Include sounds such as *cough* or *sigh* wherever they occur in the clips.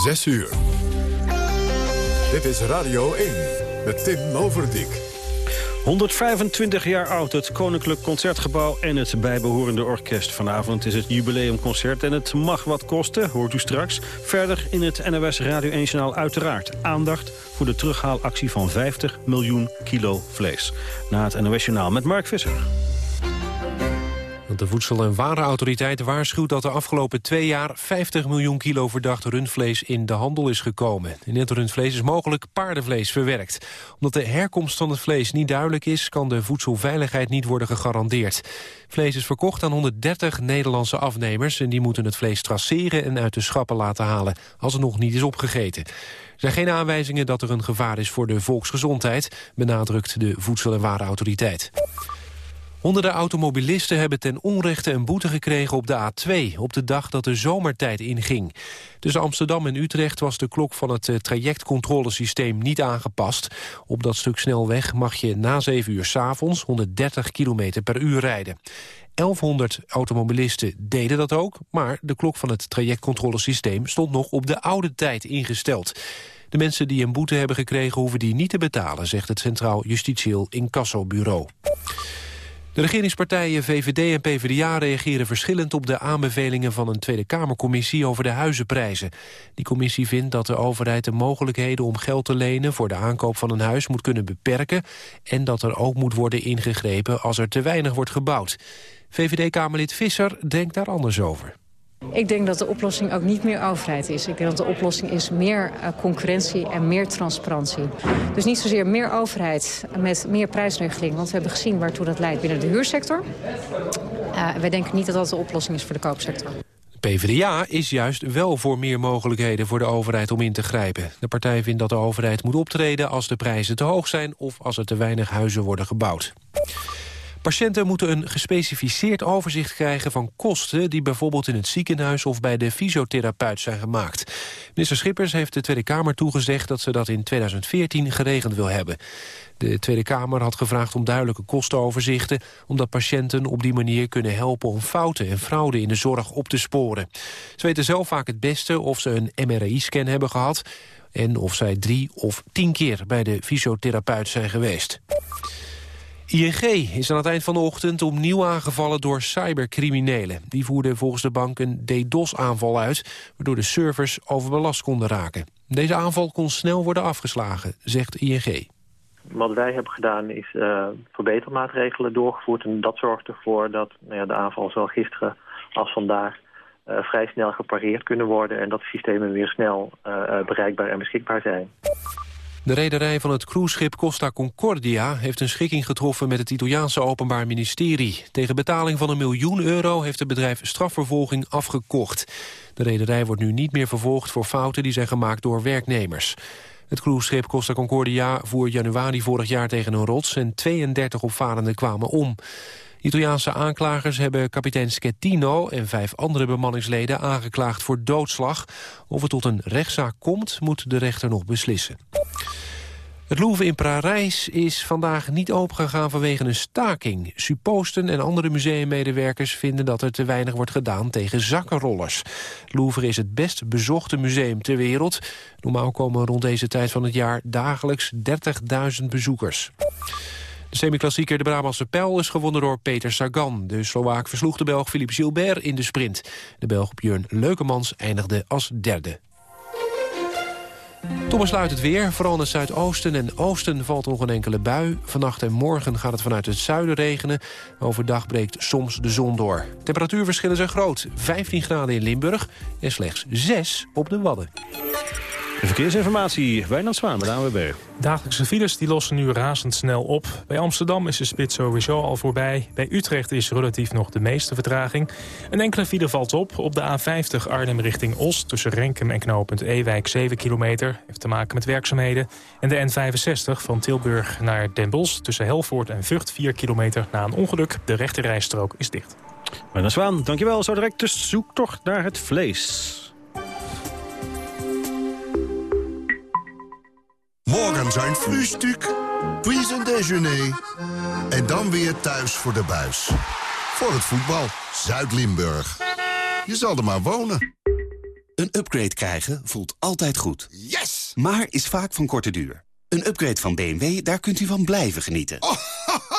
6 uur. Dit is Radio 1 met Tim Overdijk. 125 jaar oud, het Koninklijk Concertgebouw en het bijbehorende orkest. Vanavond is het jubileumconcert en het mag wat kosten, hoort u straks. Verder in het NOS Radio 1-journaal uiteraard aandacht... voor de terughaalactie van 50 miljoen kilo vlees. Na het NOS-journaal met Mark Visser. De Voedsel- en Warenautoriteit waarschuwt dat de afgelopen twee jaar 50 miljoen kilo verdacht rundvlees in de handel is gekomen. In het rundvlees is mogelijk paardenvlees verwerkt. Omdat de herkomst van het vlees niet duidelijk is, kan de voedselveiligheid niet worden gegarandeerd. Vlees is verkocht aan 130 Nederlandse afnemers en die moeten het vlees traceren en uit de schappen laten halen als het nog niet is opgegeten. Er zijn geen aanwijzingen dat er een gevaar is voor de volksgezondheid, benadrukt de Voedsel- en Warenautoriteit. Honderden automobilisten hebben ten onrechte een boete gekregen op de A2... op de dag dat de zomertijd inging. Tussen Amsterdam en Utrecht was de klok van het eh, trajectcontrolesysteem niet aangepast. Op dat stuk snelweg mag je na 7 uur s'avonds 130 km per uur rijden. 1100 automobilisten deden dat ook, maar de klok van het trajectcontrolesysteem stond nog op de oude tijd ingesteld. De mensen die een boete hebben gekregen hoeven die niet te betalen, zegt het Centraal Justitieel Incassobureau. De regeringspartijen VVD en PvdA reageren verschillend op de aanbevelingen van een Tweede Kamercommissie over de huizenprijzen. Die commissie vindt dat de overheid de mogelijkheden om geld te lenen voor de aankoop van een huis moet kunnen beperken en dat er ook moet worden ingegrepen als er te weinig wordt gebouwd. VVD-Kamerlid Visser denkt daar anders over. Ik denk dat de oplossing ook niet meer overheid is. Ik denk dat de oplossing is meer uh, concurrentie en meer transparantie. Dus niet zozeer meer overheid met meer prijsregeling. Want we hebben gezien waartoe dat leidt binnen de huursector. Uh, wij denken niet dat dat de oplossing is voor de koopsector. PvdA is juist wel voor meer mogelijkheden voor de overheid om in te grijpen. De partij vindt dat de overheid moet optreden als de prijzen te hoog zijn... of als er te weinig huizen worden gebouwd. Patiënten moeten een gespecificeerd overzicht krijgen van kosten... die bijvoorbeeld in het ziekenhuis of bij de fysiotherapeut zijn gemaakt. Minister Schippers heeft de Tweede Kamer toegezegd... dat ze dat in 2014 geregeld wil hebben. De Tweede Kamer had gevraagd om duidelijke kostenoverzichten... omdat patiënten op die manier kunnen helpen om fouten en fraude in de zorg op te sporen. Ze weten zelf vaak het beste of ze een MRI-scan hebben gehad... en of zij drie of tien keer bij de fysiotherapeut zijn geweest. ING is aan het eind van de ochtend opnieuw aangevallen door cybercriminelen. Die voerden volgens de bank een DDoS-aanval uit... waardoor de servers overbelast konden raken. Deze aanval kon snel worden afgeslagen, zegt ING. Wat wij hebben gedaan is uh, verbetermaatregelen doorgevoerd... en dat zorgt ervoor dat nou ja, de aanval zowel gisteren als vandaag... Uh, vrij snel gepareerd kunnen worden... en dat de systemen weer snel uh, bereikbaar en beschikbaar zijn. De rederij van het cruiseschip Costa Concordia heeft een schikking getroffen met het Italiaanse Openbaar Ministerie. Tegen betaling van een miljoen euro heeft het bedrijf strafvervolging afgekocht. De rederij wordt nu niet meer vervolgd voor fouten die zijn gemaakt door werknemers. Het cruiseschip Costa Concordia voer januari vorig jaar tegen een rots en 32 opvarenden kwamen om. Italiaanse aanklagers hebben kapitein Schettino en vijf andere bemanningsleden aangeklaagd voor doodslag. Of het tot een rechtszaak komt, moet de rechter nog beslissen. Het Louvre in Parijs is vandaag niet opengegaan vanwege een staking. Supposten en andere museummedewerkers vinden dat er te weinig wordt gedaan tegen zakkenrollers. Louvre is het best bezochte museum ter wereld. Normaal komen rond deze tijd van het jaar dagelijks 30.000 bezoekers. De semi-klassieker de Brabantse Pijl is gewonnen door Peter Sagan. De Slovaak versloeg de Belg Philippe Gilbert in de sprint. De Belg Björn Leukemans eindigde als derde. Toen besluit het weer. Vooral in het zuidoosten en oosten valt nog een enkele bui. Vannacht en morgen gaat het vanuit het zuiden regenen. Overdag breekt soms de zon door. Temperatuurverschillen zijn groot. 15 graden in Limburg en slechts 6 op de Wadden. De verkeersinformatie, Wijnand Zwaan bij de ANWB. Dagelijkse files die lossen nu razendsnel op. Bij Amsterdam is de spits sowieso al voorbij. Bij Utrecht is relatief nog de meeste vertraging. Een enkele file valt op. Op de A50 Arnhem richting Os tussen Renkum en knooppunt Ewijk 7 kilometer. Heeft te maken met werkzaamheden. En de N65 van Tilburg naar Den Bosch tussen Helvoort en Vught 4 kilometer na een ongeluk. De rechte rijstrook is dicht. Wijnand Zwaan, dankjewel. Zo direct de zoektocht naar het vlees. Morgen zijn frühstück, puis een déjeuner. En dan weer thuis voor de buis. Voor het voetbal, Zuid-Limburg. Je zal er maar wonen. Een upgrade krijgen voelt altijd goed. Yes! Maar is vaak van korte duur. Een upgrade van BMW, daar kunt u van blijven genieten. Oh,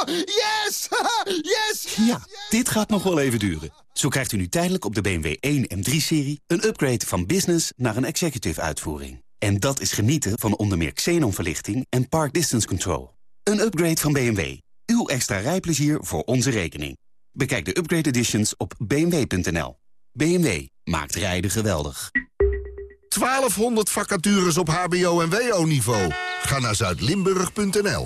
*laughs* yes! *laughs* yes! Ja, dit gaat nog wel even duren. Zo krijgt u nu tijdelijk op de BMW 1 en 3-serie... een upgrade van business naar een executive uitvoering. En dat is genieten van onder meer xenonverlichting en park distance control. Een upgrade van BMW. Uw extra rijplezier voor onze rekening. Bekijk de upgrade editions op bmw.nl. BMW maakt rijden geweldig. 1200 vacatures op hbo- en wo-niveau. Ga naar zuidlimburg.nl.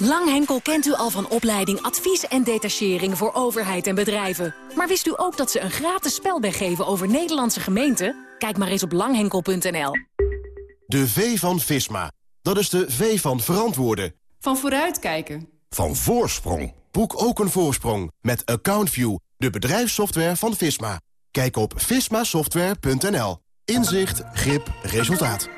Langhenkel kent u al van opleiding, advies en detachering voor overheid en bedrijven. Maar wist u ook dat ze een gratis spelbeg geven over Nederlandse gemeenten? Kijk maar eens op langhenkel.nl. De V van Visma. Dat is de V van verantwoorden. Van vooruitkijken. Van voorsprong. Boek ook een voorsprong met AccountView, de bedrijfssoftware van Visma. Kijk op vismasoftware.nl. Inzicht, grip, resultaat.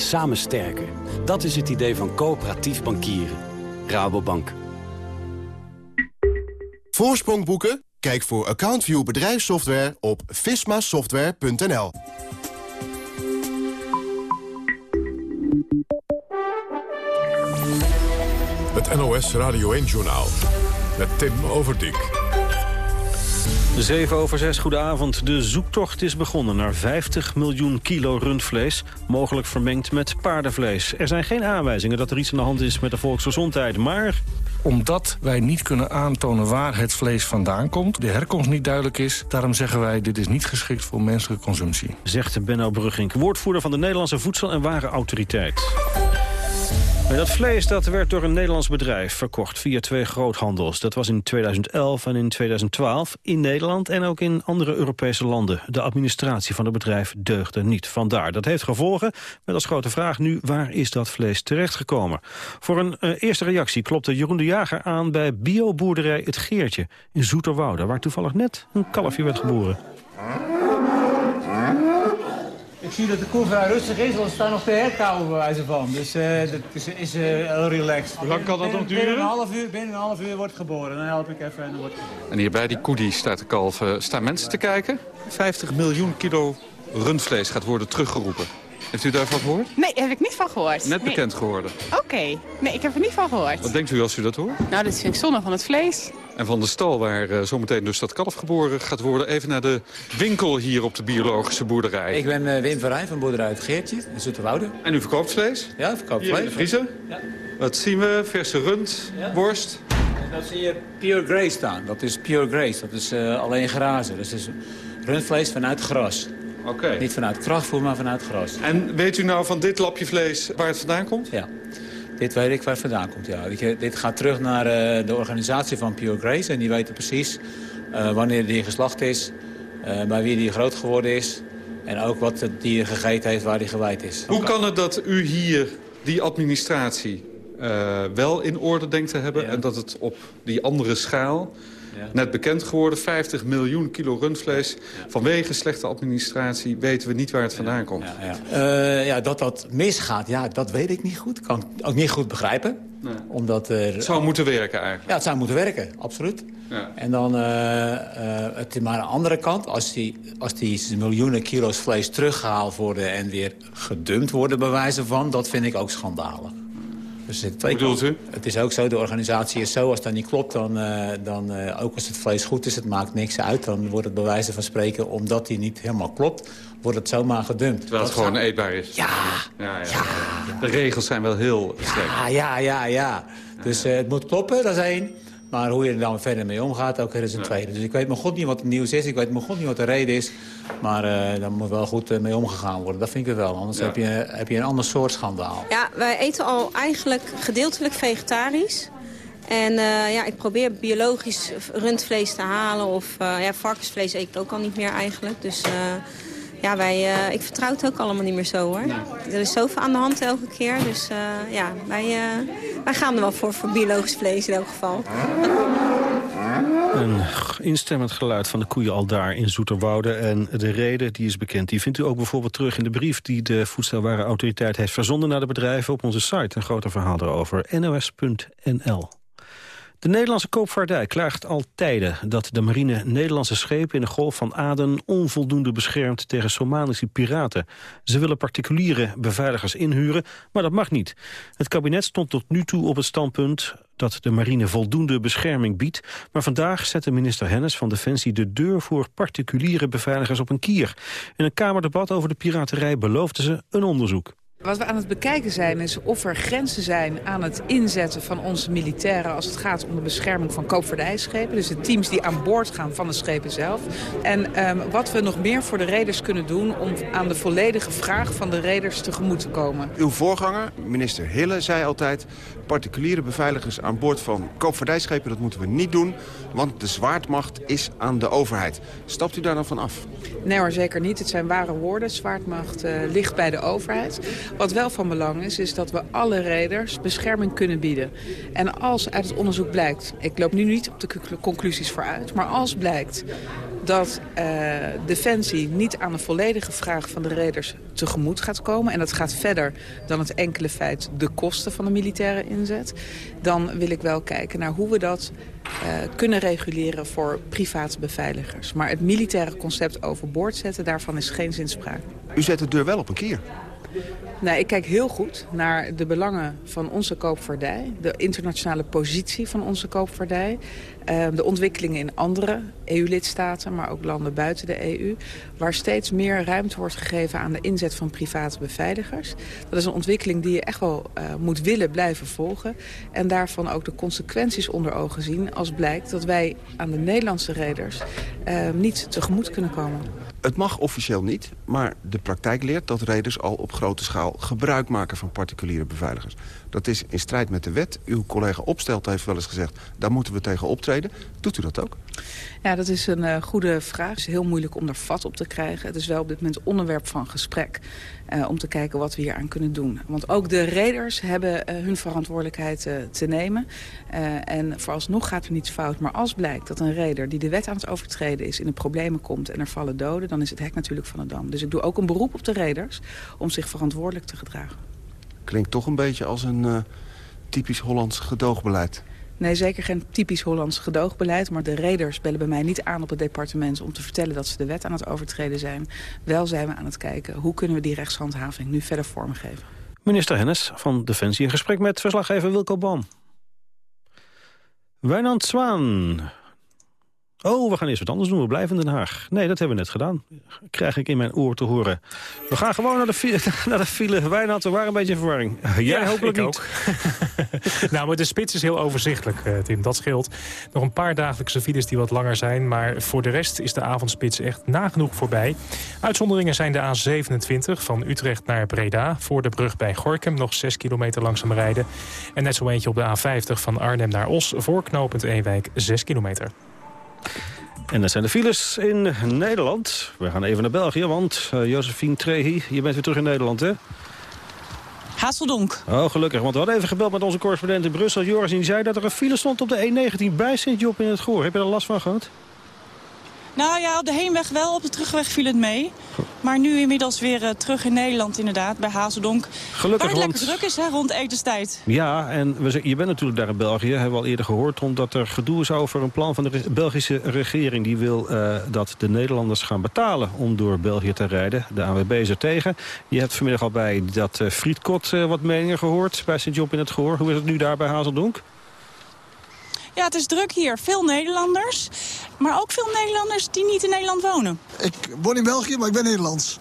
Samen sterker. Dat is het idee van coöperatief bankieren. Rabobank. Voorsprong boeken? Kijk voor AccountView bedrijfssoftware op vismasoftware.nl. Het NOS Radio 1-journaal met Tim Overdijk. 7 over 6, goedenavond. De zoektocht is begonnen naar 50 miljoen kilo rundvlees... mogelijk vermengd met paardenvlees. Er zijn geen aanwijzingen dat er iets aan de hand is met de volksgezondheid, maar... Omdat wij niet kunnen aantonen waar het vlees vandaan komt... de herkomst niet duidelijk is, daarom zeggen wij... dit is niet geschikt voor menselijke consumptie. Zegt Benno Brugging, woordvoerder van de Nederlandse Voedsel- en Warenautoriteit. Dat vlees dat werd door een Nederlands bedrijf verkocht via twee groothandels. Dat was in 2011 en in 2012 in Nederland en ook in andere Europese landen. De administratie van het bedrijf deugde niet. Vandaar. Dat heeft gevolgen met als grote vraag nu waar is dat vlees terechtgekomen. Voor een uh, eerste reactie klopte Jeroen de Jager aan bij bioboerderij Het Geertje in Zoeterwoude... waar toevallig net een kalfje werd geboren. Ik zie dat de koe vrij rustig is, want ze staan nog te herkauwen bij wijze van. Dus uh, dat is, is uh, heel relaxed. Hoe lang kan dat nog duren? Binnen een, half uur, binnen een half uur wordt geboren. Dan help ik even en dan wordt geboren. En hierbij die koe die staat te kalven, staan mensen te kijken. 50 miljoen kilo rundvlees gaat worden teruggeroepen. Heeft u daarvan gehoord? Nee, heb ik niet van gehoord. Net nee. bekend geworden. Oké, okay. nee, ik heb er niet van gehoord. Wat denkt u als u dat hoort? Nou, dit vind ik zonde van het vlees. En van de stal waar uh, zometeen dus dat kalf geboren gaat worden... even naar de winkel hier op de biologische boerderij. Ik ben uh, Wim Verrijn van boerderij Het Geertje in Zoeterwoude. En u verkoopt vlees? Ja, ik verkoop hier vlees. in de vriezer? Ja. Wat zien we? Verse rund, ja. worst. En dat zie je Pure Grace staan. Dat is Pure Grace. Dat is uh, alleen grazen. Dus dat is rundvlees vanuit gras. Oké. Okay. Niet vanuit krachtvoer, maar vanuit gras. En weet u nou van dit lapje vlees waar het vandaan komt? Ja. Dit weet ik waar het vandaan komt, ja. Dit gaat terug naar uh, de organisatie van Pure Grace. En die weten precies uh, wanneer die geslacht is, uh, bij wie die groot geworden is... en ook wat het dier gegeten heeft waar die gewijd is. Hoe kan het dat u hier die administratie wel in orde denkt te hebben... Ja. en dat het op die andere schaal... Ja. Net bekend geworden, 50 miljoen kilo rundvlees. Ja. Vanwege slechte administratie weten we niet waar het vandaan komt. Ja, uh, ja, dat dat misgaat, ja, dat weet ik niet goed. Kan ik ook niet goed begrijpen. Nee. Omdat er, het zou moeten werken eigenlijk. Ja, het zou moeten werken, absoluut. En dan, uh, uh, het is maar aan de andere kant, als die, als die miljoenen kilo's vlees teruggehaald worden... en weer gedumpt worden bij wijze van, dat vind ik ook schandalig. Dus het, twee bedoelt u? Het is ook zo, de organisatie is zo, als dat niet klopt... dan, uh, dan uh, ook als het vlees goed is, het maakt niks uit. Dan wordt het bij wijze van spreken, omdat die niet helemaal klopt... wordt het zomaar gedumpt. Terwijl het gewoon eetbaar is. Ja, ja, ja, ja. De regels zijn wel heel streng. Ja, ja, ja, ja. Dus uh, het moet kloppen, dat is één. Maar hoe je er dan verder mee omgaat, ook er is een tweede. Dus ik weet mijn god niet wat het nieuws is. Ik weet mijn god niet wat de reden is. Maar uh, daar moet wel goed uh, mee omgegaan worden. Dat vind ik wel. Anders ja. heb, je, heb je een ander soort schandaal. Ja, wij eten al eigenlijk gedeeltelijk vegetarisch. En uh, ja, ik probeer biologisch rundvlees te halen. Of ja, varkensvlees eet ik ook al niet meer eigenlijk. Dus ja, wij, uh, ik vertrouw het ook allemaal niet meer zo hoor. Nee. Er is zoveel aan de hand elke keer. Dus uh, ja, wij, uh, wij gaan er wel voor, voor biologisch vlees in elk geval. Een instemmend geluid van de koeien al daar in Zoeterwoude. En de reden die is bekend. Die vindt u ook bijvoorbeeld terug in de brief... die de Voedselwarenautoriteit heeft verzonden naar de bedrijven... op onze site. Een groter verhaal erover. nos.nl de Nederlandse koopvaardij klaagt al tijden dat de marine Nederlandse schepen in de Golf van Aden onvoldoende beschermt tegen Somalische piraten. Ze willen particuliere beveiligers inhuren, maar dat mag niet. Het kabinet stond tot nu toe op het standpunt dat de marine voldoende bescherming biedt. Maar vandaag zette minister Hennis van Defensie de deur voor particuliere beveiligers op een kier. In een Kamerdebat over de piraterij beloofde ze een onderzoek. Wat we aan het bekijken zijn is of er grenzen zijn aan het inzetten van onze militairen... als het gaat om de bescherming van koopvaardijschepen. Dus de teams die aan boord gaan van de schepen zelf. En um, wat we nog meer voor de reders kunnen doen... om aan de volledige vraag van de reders tegemoet te komen. Uw voorganger, minister Hille, zei altijd... particuliere beveiligers aan boord van koopvaardijschepen... dat moeten we niet doen, want de zwaardmacht is aan de overheid. Stapt u daar dan van af? Nee hoor, zeker niet. Het zijn ware woorden. Zwaardmacht uh, ligt bij de overheid. Wat wel van belang is, is dat we alle reders bescherming kunnen bieden. En als uit het onderzoek blijkt, ik loop nu niet op de conclusies vooruit... maar als blijkt dat uh, Defensie niet aan de volledige vraag van de reders tegemoet gaat komen... en dat gaat verder dan het enkele feit de kosten van de militaire inzet... dan wil ik wel kijken naar hoe we dat uh, kunnen reguleren voor private beveiligers. Maar het militaire concept overboord zetten, daarvan is geen zinspraak. U zet de deur wel op een keer. Nou, ik kijk heel goed naar de belangen van onze koopvaardij. De internationale positie van onze koopvaardij. Uh, de ontwikkelingen in andere EU-lidstaten, maar ook landen buiten de EU. Waar steeds meer ruimte wordt gegeven aan de inzet van private beveiligers. Dat is een ontwikkeling die je echt wel uh, moet willen blijven volgen. En daarvan ook de consequenties onder ogen zien als blijkt dat wij aan de Nederlandse reders uh, niet tegemoet kunnen komen. Het mag officieel niet, maar de praktijk leert dat reders al op grote schaal gebruik maken van particuliere beveiligers. Dat is in strijd met de wet. Uw collega Opstelt heeft wel eens gezegd, daar moeten we tegen optreden. Doet u dat ook? Ja, dat is een uh, goede vraag. Het is heel moeilijk om er vat op te krijgen. Het is wel op dit moment onderwerp van gesprek. Uh, om te kijken wat we hier aan kunnen doen. Want ook de reders hebben uh, hun verantwoordelijkheid te nemen. en vooralsnog gaat er niets fout. Maar als blijkt dat een reder die de wet aan het overtreden is... in de problemen komt en er vallen doden... dan is het hek natuurlijk van de dam. Dus ik doe ook een beroep op de reders om zich verantwoordelijk te gedragen. Klinkt toch een beetje als een typisch Hollands gedoogbeleid. Nee, zeker geen typisch Hollands gedoogbeleid. Maar de reders bellen bij mij niet aan op het departement... om te vertellen dat ze de wet aan het overtreden zijn. Wel zijn we aan het kijken hoe kunnen we die rechtshandhaving nu verder vormgeven. Minister Hennis van Defensie in gesprek met verslaggever Wilco Boom. Wijnand Zwaan Oh, we gaan eerst wat anders doen. We blijven in Den Haag. Nee, dat hebben we net gedaan. Krijg ik in mijn oor te horen. We gaan gewoon naar de file. *laughs* Naar de file. Wijnand, waren een beetje in verwarring. Jij ja, hopelijk ik niet. Ook. *laughs* nou, maar de spits is heel overzichtelijk, Tim. Dat scheelt. Nog een paar dagelijkse files die wat langer zijn. Maar voor de rest is de avondspits echt nagenoeg voorbij. Uitzonderingen zijn de A27 van Utrecht naar Breda. Voor de brug bij Gorkum nog 6 kilometer langzaam rijden. En net zo eentje op de A50 van Arnhem naar Os. Voor knooppunt Ewijk 6 kilometer. En dat zijn de files in Nederland. We gaan even naar België, want uh, Josephine Trehi, je bent weer terug in Nederland, hè? Hasseldonk. Oh, gelukkig, want we hadden even gebeld met onze correspondent in Brussel, Joris, en die zei dat er een file stond op de E19 bij Sint-Job in het Goor. Heb je er last van gehad? Nou ja, op de heenweg wel, op de terugweg viel het mee. Maar nu inmiddels weer eh, terug in Nederland inderdaad, bij Hazeldonk. Gelukkig, waar het want- lekker druk is hè, rond etenstijd. Ja, en we, je bent natuurlijk daar in België, hebben we al eerder gehoord... omdat er gedoe is over een plan van de re- Belgische regering. Die wil eh, dat de Nederlanders gaan betalen om door België te rijden. De ANWB is er tegen. Je hebt vanmiddag al bij dat eh Frietkot wat meningen gehoord... bij Sint-Job in het Gehoor. Hoe is het nu daar bij Hazeldonk? Ja, het is druk hier. Veel Nederlanders. Maar ook veel Nederlanders die niet in Nederland wonen. Ik woon in België, maar ik ben Nederlands.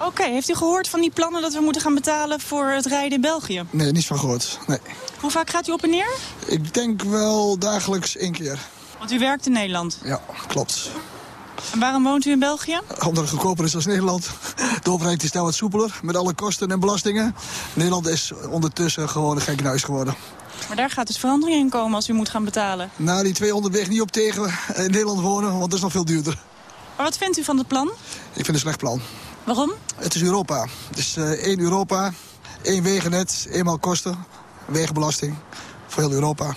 Oké, heeft u gehoord van die plannen dat we moeten gaan betalen voor het rijden in België? Nee, niets van gehoord. Nee. Hoe vaak gaat u op en neer? Ik denk wel dagelijks één keer. Want u werkt in Nederland. Ja, klopt. En waarom woont u in België? Omdat het goedkoper is als Nederland. De overheid is daar wat soepeler met alle kosten en belastingen. Nederland is ondertussen gewoon een gekkenhuis geworden. Maar daar gaat dus verandering in komen als u moet gaan betalen. Nou, die 200 weeg niet op tegen in Nederland wonen, want dat is nog veel duurder. Maar wat vindt u van het plan? Ik vind het een slecht plan. Waarom? Het is Europa. Het is eh, één Europa, één wegennet, eenmaal kosten, wegenbelasting voor heel Europa.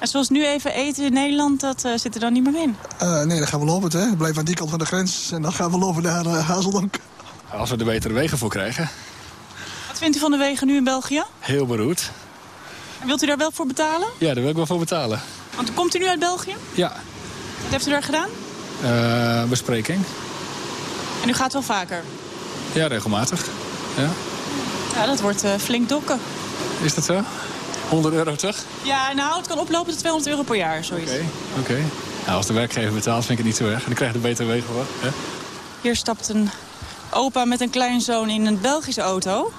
En zoals nu even eten in Nederland, dat eh, zit er dan niet meer in. Eh, nee, dan gaan we lopen. Hè. We blijven aan die kant van de grens en dan gaan we lopen naar eh, Hazeldonk. Als we er betere wegen voor krijgen. Wat vindt u van de wegen nu in België? Heel beroerd. En wilt u daar wel voor betalen? Ja, daar wil ik wel voor betalen. Want komt u nu uit België? Ja, Wat heeft u daar gedaan? eh, bespreking. En u gaat wel vaker? Ja, regelmatig. Ja. Ja, dat wordt eh, flink dokken. Is dat zo? 100 euro toch? Ja, nou, het kan oplopen tot 200 euro per jaar, zoiets. Oké. Oké. Nou, als de werkgever betaalt, vind ik het niet zo erg. Dan krijg je er betere wegen voor. Hè? Hier stapt een opa met een kleinzoon in een Belgische auto.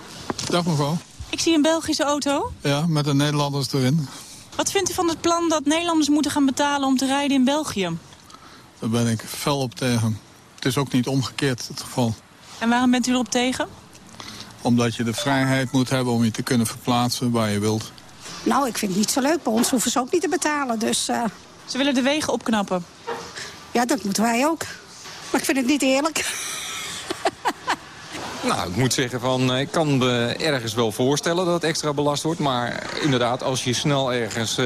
Dag mevrouw. Ik zie een Belgische auto. Ja, met de Nederlanders erin. Wat vindt u van het plan dat Nederlanders moeten gaan betalen om te rijden in België? Daar ben ik fel op tegen. Het is ook niet omgekeerd het geval. En waarom bent u erop tegen? Omdat je de vrijheid moet hebben om je te kunnen verplaatsen waar je wilt. Nou, ik vind het niet zo leuk. Bij ons hoeven ze ook niet te betalen. Dus, eh, Ze willen de wegen opknappen. ja, dat moeten wij ook. Maar ik vind het niet eerlijk. Nou, ik moet zeggen van, eh, ik kan me ergens wel voorstellen dat het extra belast wordt. Maar inderdaad, als je snel ergens eh,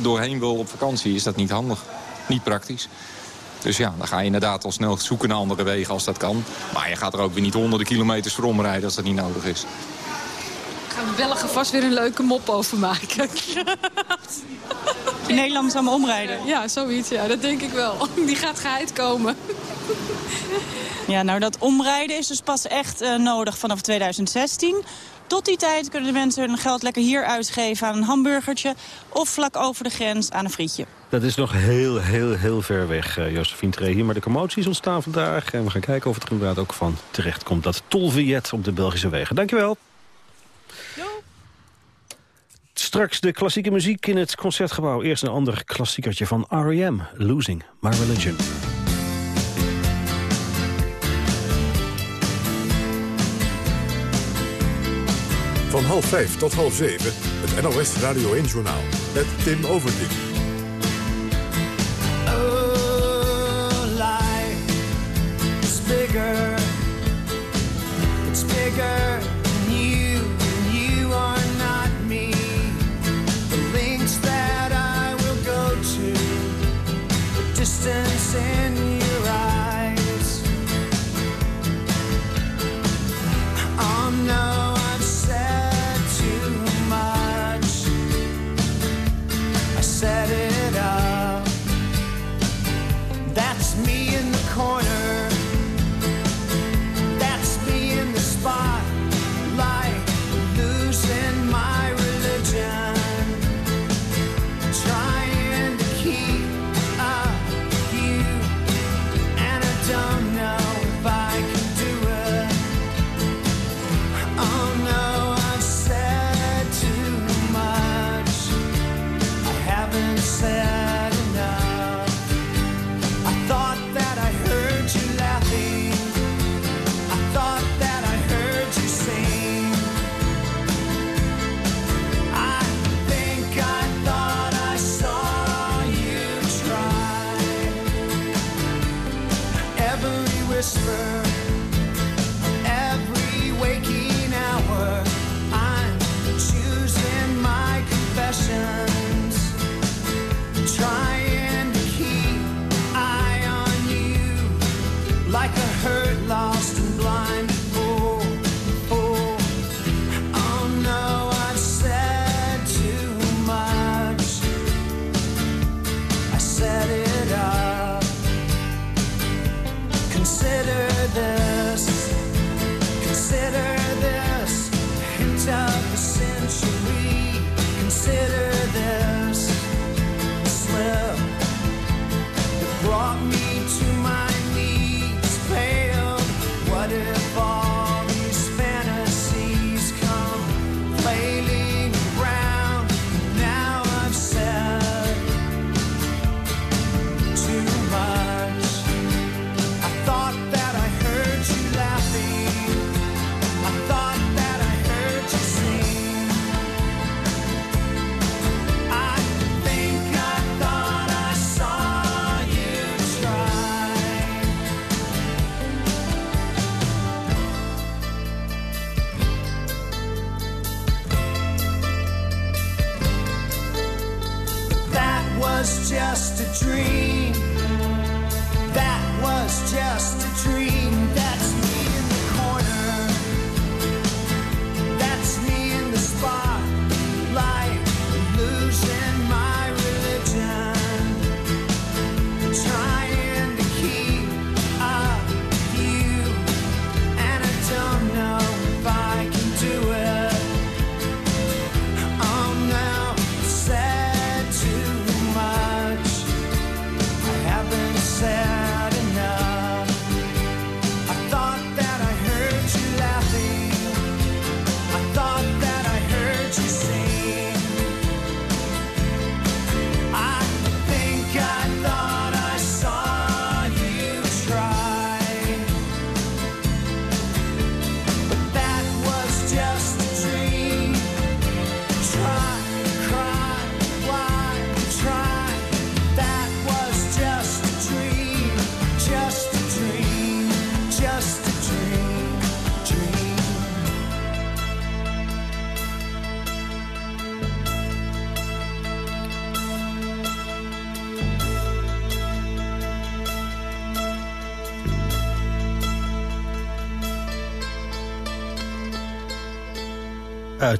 doorheen wil op vakantie, is dat niet handig. Niet praktisch. Dus ja, dan ga je inderdaad al snel zoeken naar andere wegen als dat kan. Maar je gaat er ook weer niet honderden kilometers voor omrijden als dat niet nodig is. Belgen vast weer een leuke mop over maken. In *laughs* Nederland allemaal omrijden? Ja, zoiets. Ja, dat denk ik wel. *laughs* Die gaat geheid komen. *laughs* Ja, nou dat omrijden is dus pas echt eh, nodig vanaf 2016. Tot die tijd kunnen de mensen hun geld lekker hier uitgeven aan een hamburgertje... of vlak over de grens aan een frietje. Dat is nog heel, heel, heel ver weg, uh, Josephine Tree. Hier maar de commoties ontstaan vandaag. En we gaan kijken of het er inderdaad ook van terecht komt. Dat tolvignet op de Belgische wegen. Dankjewel. Straks de klassieke muziek in het Concertgebouw. Eerst een ander klassiekertje van R.E.M. Losing My Religion. Van half vijf tot half zeven, het NOS Radio 1-journaal. Met Tim Overdijk. Oh, life is bigger. It's bigger than you, just a dream.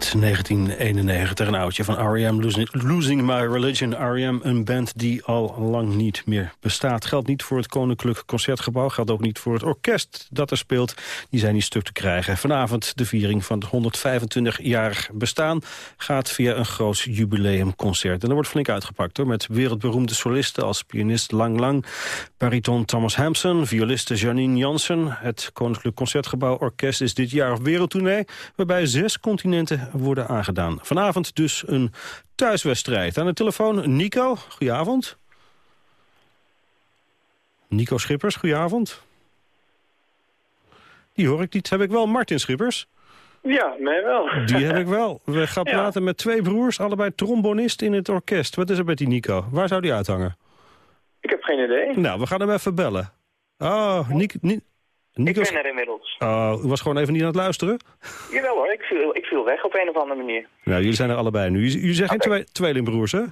Uit 1991, een oudje van R.E.M. Losing, My Religion. R.E.M. een band die al lang niet meer bestaat. Geldt niet voor het Koninklijk Concertgebouw. Geldt ook niet voor het orkest dat er speelt. Die zijn niet stuk te krijgen. Vanavond de viering van het 125-jarig bestaan... gaat via een groot jubileumconcert. En er wordt flink uitgepakt hoor, met wereldberoemde solisten... als pianist Lang Lang, bariton Thomas Hampson... violiste Janine Jansen. Het Koninklijk Concertgebouw Orkest is dit jaar op wereldtournee... waarbij zes continenten worden aangedaan. Vanavond dus een thuiswedstrijd. Aan de telefoon Nico, goedenavond. Nico Schippers, goedenavond. Die hoor ik niet. Heb ik wel Martin Schippers? Ja, mij wel. Die heb ik wel. We gaan *laughs* Ja. praten met twee broers, allebei trombonist in het orkest. Wat is er met die Nico? Waar zou die uithangen? Ik heb geen idee. Nou, we gaan hem even bellen. Oh, Nico... Ik ben er inmiddels. Oh, u was gewoon even niet aan het luisteren? Jawel hoor, ik viel, ik viel weg op een of andere manier. Nou, jullie zijn er allebei nu. Jullie zijn geen twee, tweelingbroers, hè?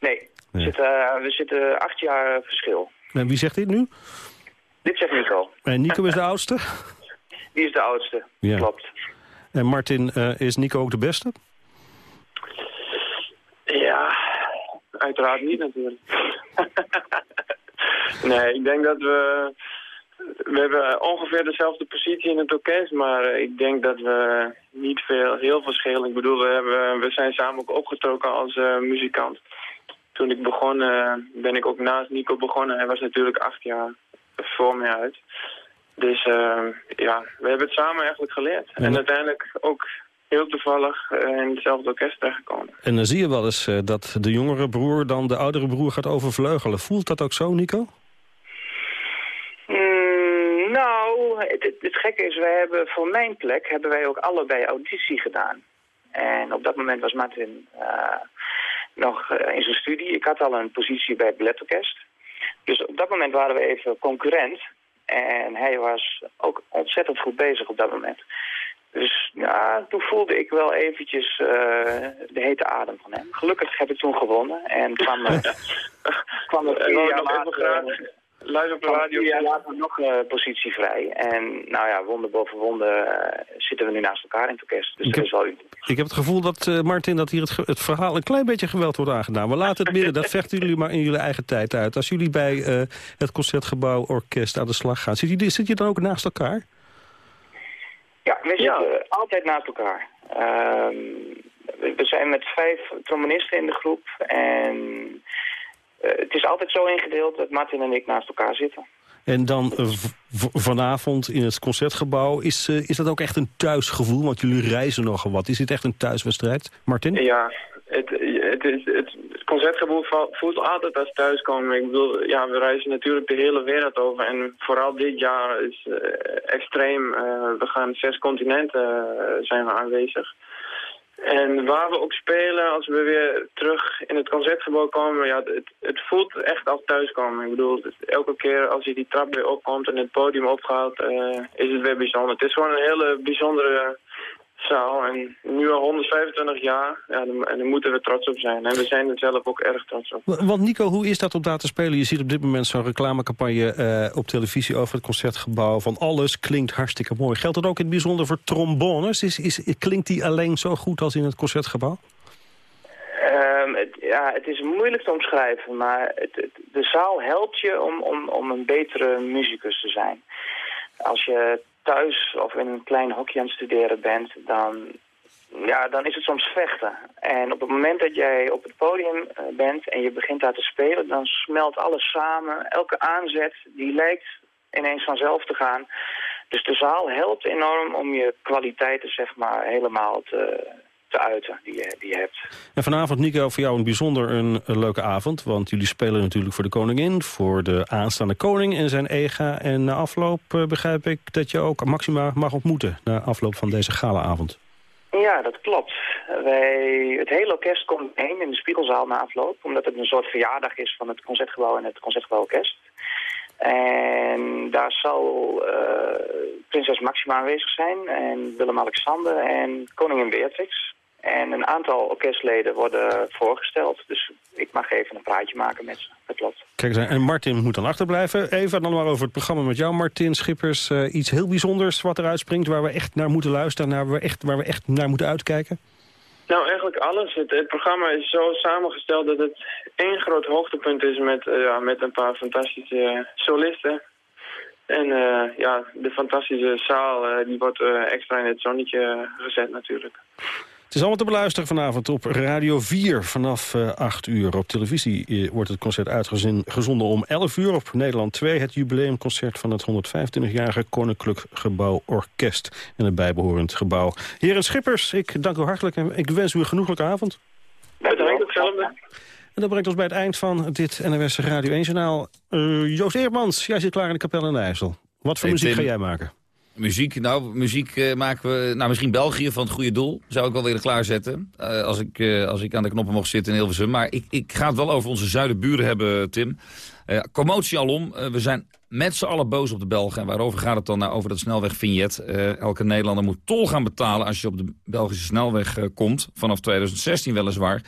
Nee, we, Ja. zitten, eh, we zitten acht jaar verschil. En wie zegt dit nu? Dit zegt Nico. En Nico is de oudste? *laughs* Die is de oudste. Ja. Klopt. En Martin, eh, is Nico ook de beste? Ja, uiteraard niet natuurlijk. *laughs* nee, ik denk dat we... We hebben ongeveer dezelfde positie in het orkest, maar eh, ik denk dat we niet veel, heel verschillen. Ik bedoel, we, hebben, we zijn samen ook opgetrokken als eh, muzikant. Toen ik begon, eh, ben ik ook naast Nico begonnen. Hij was natuurlijk acht jaar voor mij uit. Dus eh, ja, we hebben het samen eigenlijk geleerd. En uiteindelijk ook heel toevallig eh, in hetzelfde orkest terechtgekomen. En dan zie je wel eens eh, dat de jongere broer dan de oudere broer gaat overvleugelen. Voelt dat ook zo, Nico? Mm, het, het, het gekke is, wij hebben voor mijn plek hebben wij ook allebei auditie gedaan. En op dat moment was Martin eh, nog eh, in zijn studie. Ik had al een positie bij het balletorkest. Dus op dat moment waren we even concurrent. En hij was ook ontzettend goed bezig op dat moment. Dus ja, toen voelde ik wel eventjes eh, de hete adem van hem. Gelukkig heb ik toen gewonnen en kwam, *laughs* kwam er vier jaar later, live op de radio jaar zeggen. later nog eh, positie vrij. En nou ja, wonder boven wonder eh, zitten we nu naast elkaar in het orkest. Dus Ik dat heb- is wel uniek. Ik heb het gevoel dat, eh, Martin, dat hier het, het verhaal een klein beetje geweld wordt aangedaan. We laten het midden, dat vechten jullie maar in jullie eigen tijd uit. Als jullie bij eh, het Concertgebouw Orkest aan de slag gaan, zit je, zit je dan ook naast elkaar? Ja, we zitten altijd naast elkaar. Ehm, we we zijn met vijf trombonisten in de groep. En het is altijd zo ingedeeld dat Martin en ik naast elkaar zitten. En dan eh, vanavond in het Concertgebouw, is, eh, is dat ook echt een thuisgevoel? Want jullie reizen nogal wat. Is dit echt een thuiswedstrijd, Martin? Ja, het, het, is, het concertgebouw vo- voelt altijd als thuiskomen. Ik bedoel, ja, we reizen natuurlijk de hele wereld over. En vooral dit jaar is eh, extreem. Eh, we gaan zes continenten eh, zijn we aanwezig. En waar we ook spelen, als we weer terug in het concertgebouw komen, ja, het, het voelt echt als thuiskomen. Ik bedoel, elke keer als je die trap weer opkomt en het podium opgaat, eh, is het weer bijzonder. Het is gewoon een hele bijzondere Zo, en nu al 125 jaar. Ja, en daar moeten we trots op zijn. En we zijn er zelf ook erg trots op. Want Nico, hoe is dat om daar te spelen? Je ziet op dit moment zo'n reclamecampagne eh, op televisie over het Concertgebouw. Van alles klinkt hartstikke mooi. Geldt dat ook in het bijzonder voor trombones? Is, is, klinkt die alleen zo goed als in het Concertgebouw? Ehm, het, ja, het is moeilijk te omschrijven, maar het, het- de zaal helpt je om, om, om een betere muzikus te zijn. Als je thuis of in een klein hokje aan het studeren bent, dan, ja, dan is het soms vechten. En op het moment dat jij op het podium eh, bent en je begint daar te spelen, dan smelt alles samen. Elke aanzet die lijkt ineens vanzelf te gaan. Dus de zaal helpt enorm om je kwaliteiten zeg maar helemaal te, te uiten die je, die je hebt. En vanavond, Nico, voor jou een bijzonder een, een leuke avond. Want jullie spelen natuurlijk voor de koningin, voor de aanstaande koning en zijn ega. En na afloop eh, begrijp ik dat je ook Maxima mag ontmoeten... na afloop van deze galaavond. Ja, dat klopt. Wij, het hele orkest komt heen in de Spiegelzaal na afloop, omdat het een soort verjaardag is van het Concertgebouw en het Concertgebouworkest. En daar zal eh, prinses Maxima aanwezig zijn en Willem-Alexander en koningin Beatrix. En een aantal orkestleden worden voorgesteld, dus ik mag even een praatje maken met ze. Dat klopt. Kijk, en Martin moet dan achterblijven. Even dan maar over het programma met jou, Martin Schippers. Eh, iets heel bijzonders wat eruit springt, waar we echt naar moeten luisteren... Naar we echt, waar we echt naar moeten uitkijken? Nou, eigenlijk alles. Het, het programma is zo samengesteld dat het één groot hoogtepunt is met, eh, ja, met een paar fantastische solisten. En eh, ja, de fantastische zaal eh, die wordt eh, extra in het zonnetje gezet natuurlijk. Het is allemaal te beluisteren vanavond op Radio 4 vanaf eh 8 uur. Op televisie eh, wordt het concert uitgezonden om 11 uur op Nederland 2. Het jubileumconcert van het 125-jarige Koninklijk Gebouw Orkest. En het bijbehorend gebouw. Heren Schippers, ik dank u hartelijk en ik wens u een genoeglijke avond. Bedankt, hetzelfde. En dat brengt ons bij het eind van dit NWS Radio 1-journaal. Eh Joost Eermans, jij zit klaar in de kapel in de IJssel. Wat voor Hey, muziek Tim. ga jij maken? Muziek, nou, muziek eh, maken we... Nou, misschien België van het goede doel. Zou ik wel willen klaarzetten. eh, als, ik, eh, als ik aan de knoppen mocht zitten in Hilversum. Maar ik, ik ga het wel over onze zuidenburen hebben, Tim. Commotie alom. We zijn met z'n allen boos op de Belgen. En waarover gaat het dan? Nou, over dat snelweg-vignet. Elke Nederlander moet tol gaan betalen als je op de Belgische snelweg komt. Vanaf 2016 weliswaar.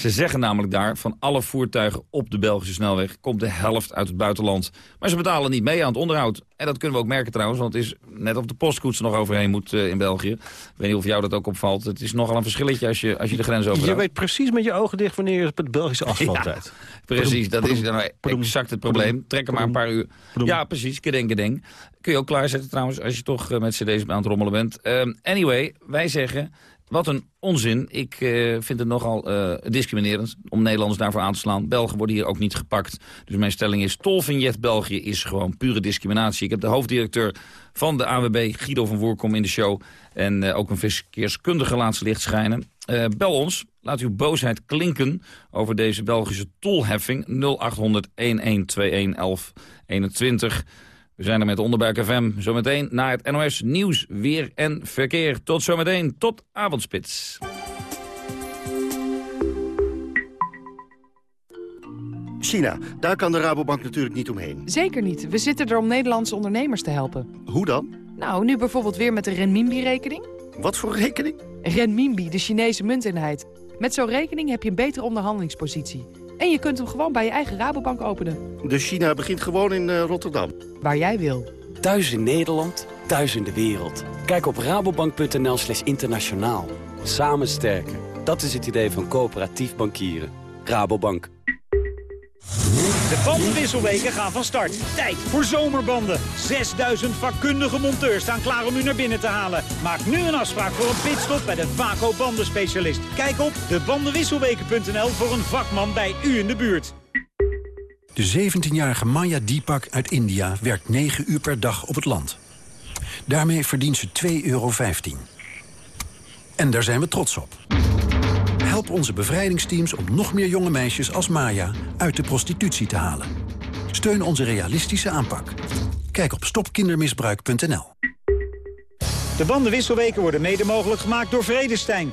Ze zeggen namelijk daar, van alle voertuigen op de Belgische snelweg... komt de helft uit het buitenland. Maar ze betalen niet mee aan het onderhoud. En dat kunnen we ook merken trouwens, want het is net of de postkoets nog overheen moet eh, in België. Ik weet niet of jou dat ook opvalt. Het is nogal een verschilletje als je, als je de grens over Je weet precies met je ogen dicht wanneer je op het Belgische *laughs* asfalt Ja. Precies, dat is nou exact het probleem. Trek er maar een paar uur. Ja, precies, kedeng, kedeng. Kun je ook klaarzetten trouwens, als je toch eh, met cd's aan het rommelen bent. Ehm, anyway, wij zeggen, wat een onzin. Ik eh, vind het nogal eh, discriminerend om Nederlanders daarvoor aan te slaan. Belgen worden hier ook niet gepakt. Dus mijn stelling is, tolvignet België is gewoon pure discriminatie. Ik heb de hoofddirecteur van de AWB, Guido van Voorkom, in de show. En eh, ook een verkeerskundige laatste licht schijnen. Bel ons, laat uw boosheid klinken over deze Belgische tolheffing 0800 1121 1121. We zijn er met Onderbuik FM. Zometeen naar het NOS Nieuws, Weer en Verkeer. Tot zometeen, tot avondspits. China, daar kan de Rabobank natuurlijk niet omheen. Zeker niet. We zitten er om Nederlandse ondernemers te helpen. Hoe dan? Nou, nu bijvoorbeeld weer met de renminbi-rekening. Wat voor rekening? Renminbi, de Chinese munteenheid. Met zo'n rekening heb je een betere onderhandelingspositie. En je kunt hem gewoon bij je eigen Rabobank openen. Dus China begint gewoon in eh, Rotterdam. Waar jij wil. Thuis in Nederland, thuis in de wereld. Kijk op rabobank.nl slash internationaal. Samen sterker. Dat is het idee van coöperatief bankieren. Rabobank. De bandenwisselweken gaan van start. Tijd voor zomerbanden. 6000 vakkundige monteurs staan klaar om u naar binnen te halen. Maak nu een afspraak voor een pitstop bij de Vaco bandenspecialist. Kijk op debandenwisselweken.nl voor een vakman bij u in de buurt. De 17-jarige Maya Deepak uit India werkt 9 uur per dag op het land. Daarmee verdient ze 2,15 euro. En daar zijn we trots op. Help onze bevrijdingsteams om nog meer jonge meisjes als Maya uit de prostitutie te halen. Steun onze realistische aanpak. Kijk op stopkindermisbruik.nl. De bandenwisselweken worden mede mogelijk gemaakt door Vredestein.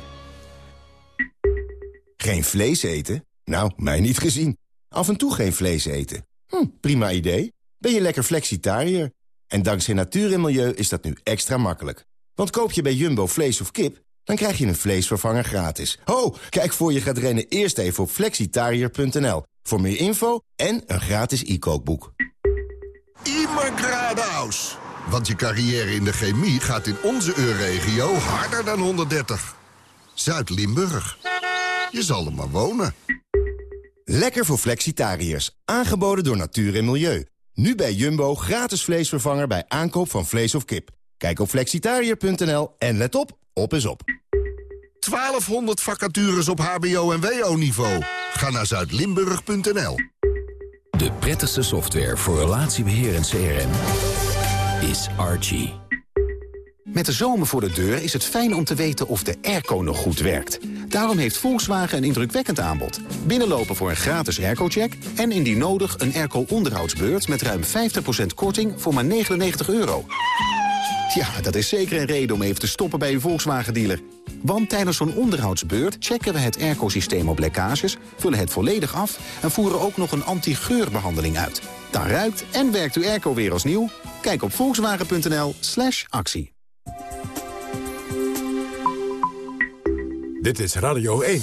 Geen vlees eten? Nou, mij niet gezien. Af en toe geen vlees eten. Hm, prima idee. Ben je lekker flexitariër? En dankzij natuur en milieu is dat nu extra makkelijk. Want koop je bij Jumbo vlees of kip, dan krijg je een vleesvervanger gratis. Ho, kijk voor je gaat rennen eerst even op flexitariër.nl. Voor meer info en een gratis e-kookboek. Immergradaus. Want je carrière in de chemie gaat in onze EU-regio harder dan 130. Zuid-Limburg. Je zal er maar wonen. Lekker voor flexitariërs. Aangeboden door Natuur en Milieu. Nu bij Jumbo gratis vleesvervanger bij aankoop van vlees of kip. Kijk op flexitariër.nl en let op, op is op. 1200 vacatures op hbo- en wo-niveau. Ga naar zuidlimburg.nl. De prettigste software voor relatiebeheer en CRM is Archie. Met de zomer voor de deur is het fijn om te weten of de airco nog goed werkt. Daarom heeft Volkswagen een indrukwekkend aanbod. Binnenlopen voor een gratis airco-check... en indien nodig een airco-onderhoudsbeurt met ruim 50% korting voor maar 99 euro. Ja, dat is zeker een reden om even te stoppen bij uw Volkswagen-dealer. Want tijdens zo'n onderhoudsbeurt checken we het airco-systeem op lekkages... vullen het volledig af en voeren ook nog een anti-geurbehandeling uit. Dan ruikt en werkt uw airco weer als nieuw. Kijk op volkswagen.nl slash actie. Dit is Radio 1.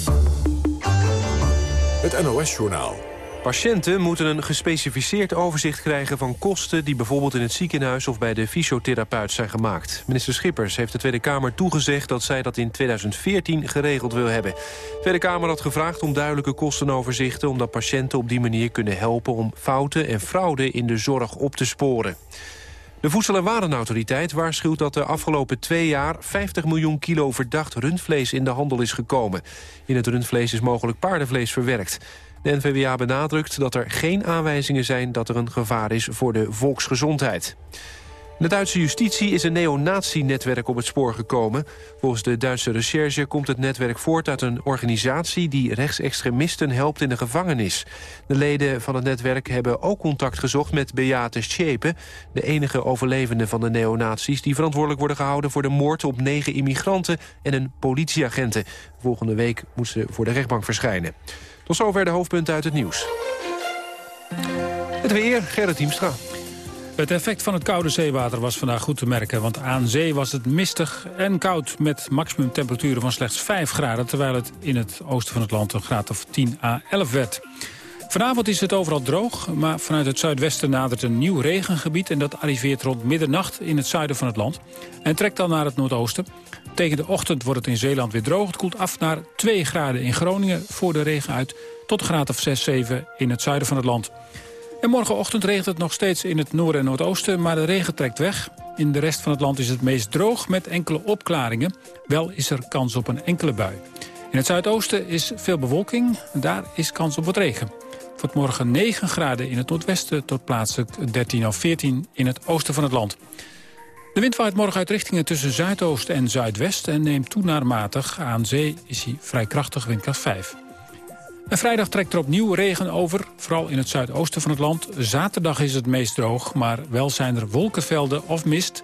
Het NOS-journaal. Patiënten moeten een gespecificeerd overzicht krijgen van kosten... die bijvoorbeeld in het ziekenhuis of bij de fysiotherapeut zijn gemaakt. Minister Schippers heeft de Tweede Kamer toegezegd... dat zij dat in 2014 geregeld wil hebben. De Tweede Kamer had gevraagd om duidelijke kostenoverzichten... omdat patiënten op die manier kunnen helpen om fouten en fraude in de zorg op te sporen. De Voedsel- en Warenautoriteit waarschuwt dat de afgelopen twee jaar 50 miljoen kilo verdacht rundvlees in de handel is gekomen. In het rundvlees is mogelijk paardenvlees verwerkt. De NVWA benadrukt dat er geen aanwijzingen zijn dat er een gevaar is voor de volksgezondheid. De Duitse justitie is een neonazi-netwerk op het spoor gekomen. Volgens de Duitse recherche komt het netwerk voort uit een organisatie... die rechtsextremisten helpt in de gevangenis. De leden van het netwerk hebben ook contact gezocht met Beate Schepe... de enige overlevende van de neonazies... die verantwoordelijk worden gehouden voor de moord op negen immigranten... en een politieagenten. Volgende week moet ze voor de rechtbank verschijnen. Tot zover de hoofdpunten uit het nieuws. Het weer, Gerrit Hiemstra. Het effect van het koude zeewater was vandaag goed te merken... want aan zee was het mistig en koud met maximumtemperaturen van slechts 5 graden... terwijl het in het oosten van het land een graad of 10 à 11 werd. Vanavond is het overal droog, maar vanuit het zuidwesten nadert een nieuw regengebied... en dat arriveert rond middernacht in het zuiden van het land... en trekt dan naar het noordoosten. Tegen de ochtend wordt het in Zeeland weer droog. Het koelt af naar 2 graden in Groningen voor de regen uit... tot graad of 6, 7 in het zuiden van het land. En morgenochtend regent het nog steeds in het noorden en noordoosten... maar de regen trekt weg. In de rest van het land is het meest droog met enkele opklaringen. Wel is er kans op een enkele bui. In het zuidoosten is veel bewolking. Daar is kans op wat regen. Wordt morgen 9 graden in het noordwesten... tot plaatselijk 13 of 14 in het oosten van het land. De wind waait morgen uit richtingen tussen zuidoost en zuidwest... en neemt toe naar matig. Aan zee is hij vrij krachtig, windkracht 5. En vrijdag trekt er opnieuw regen over, vooral in het zuidoosten van het land. Zaterdag is het meest droog, maar wel zijn er wolkenvelden of mist.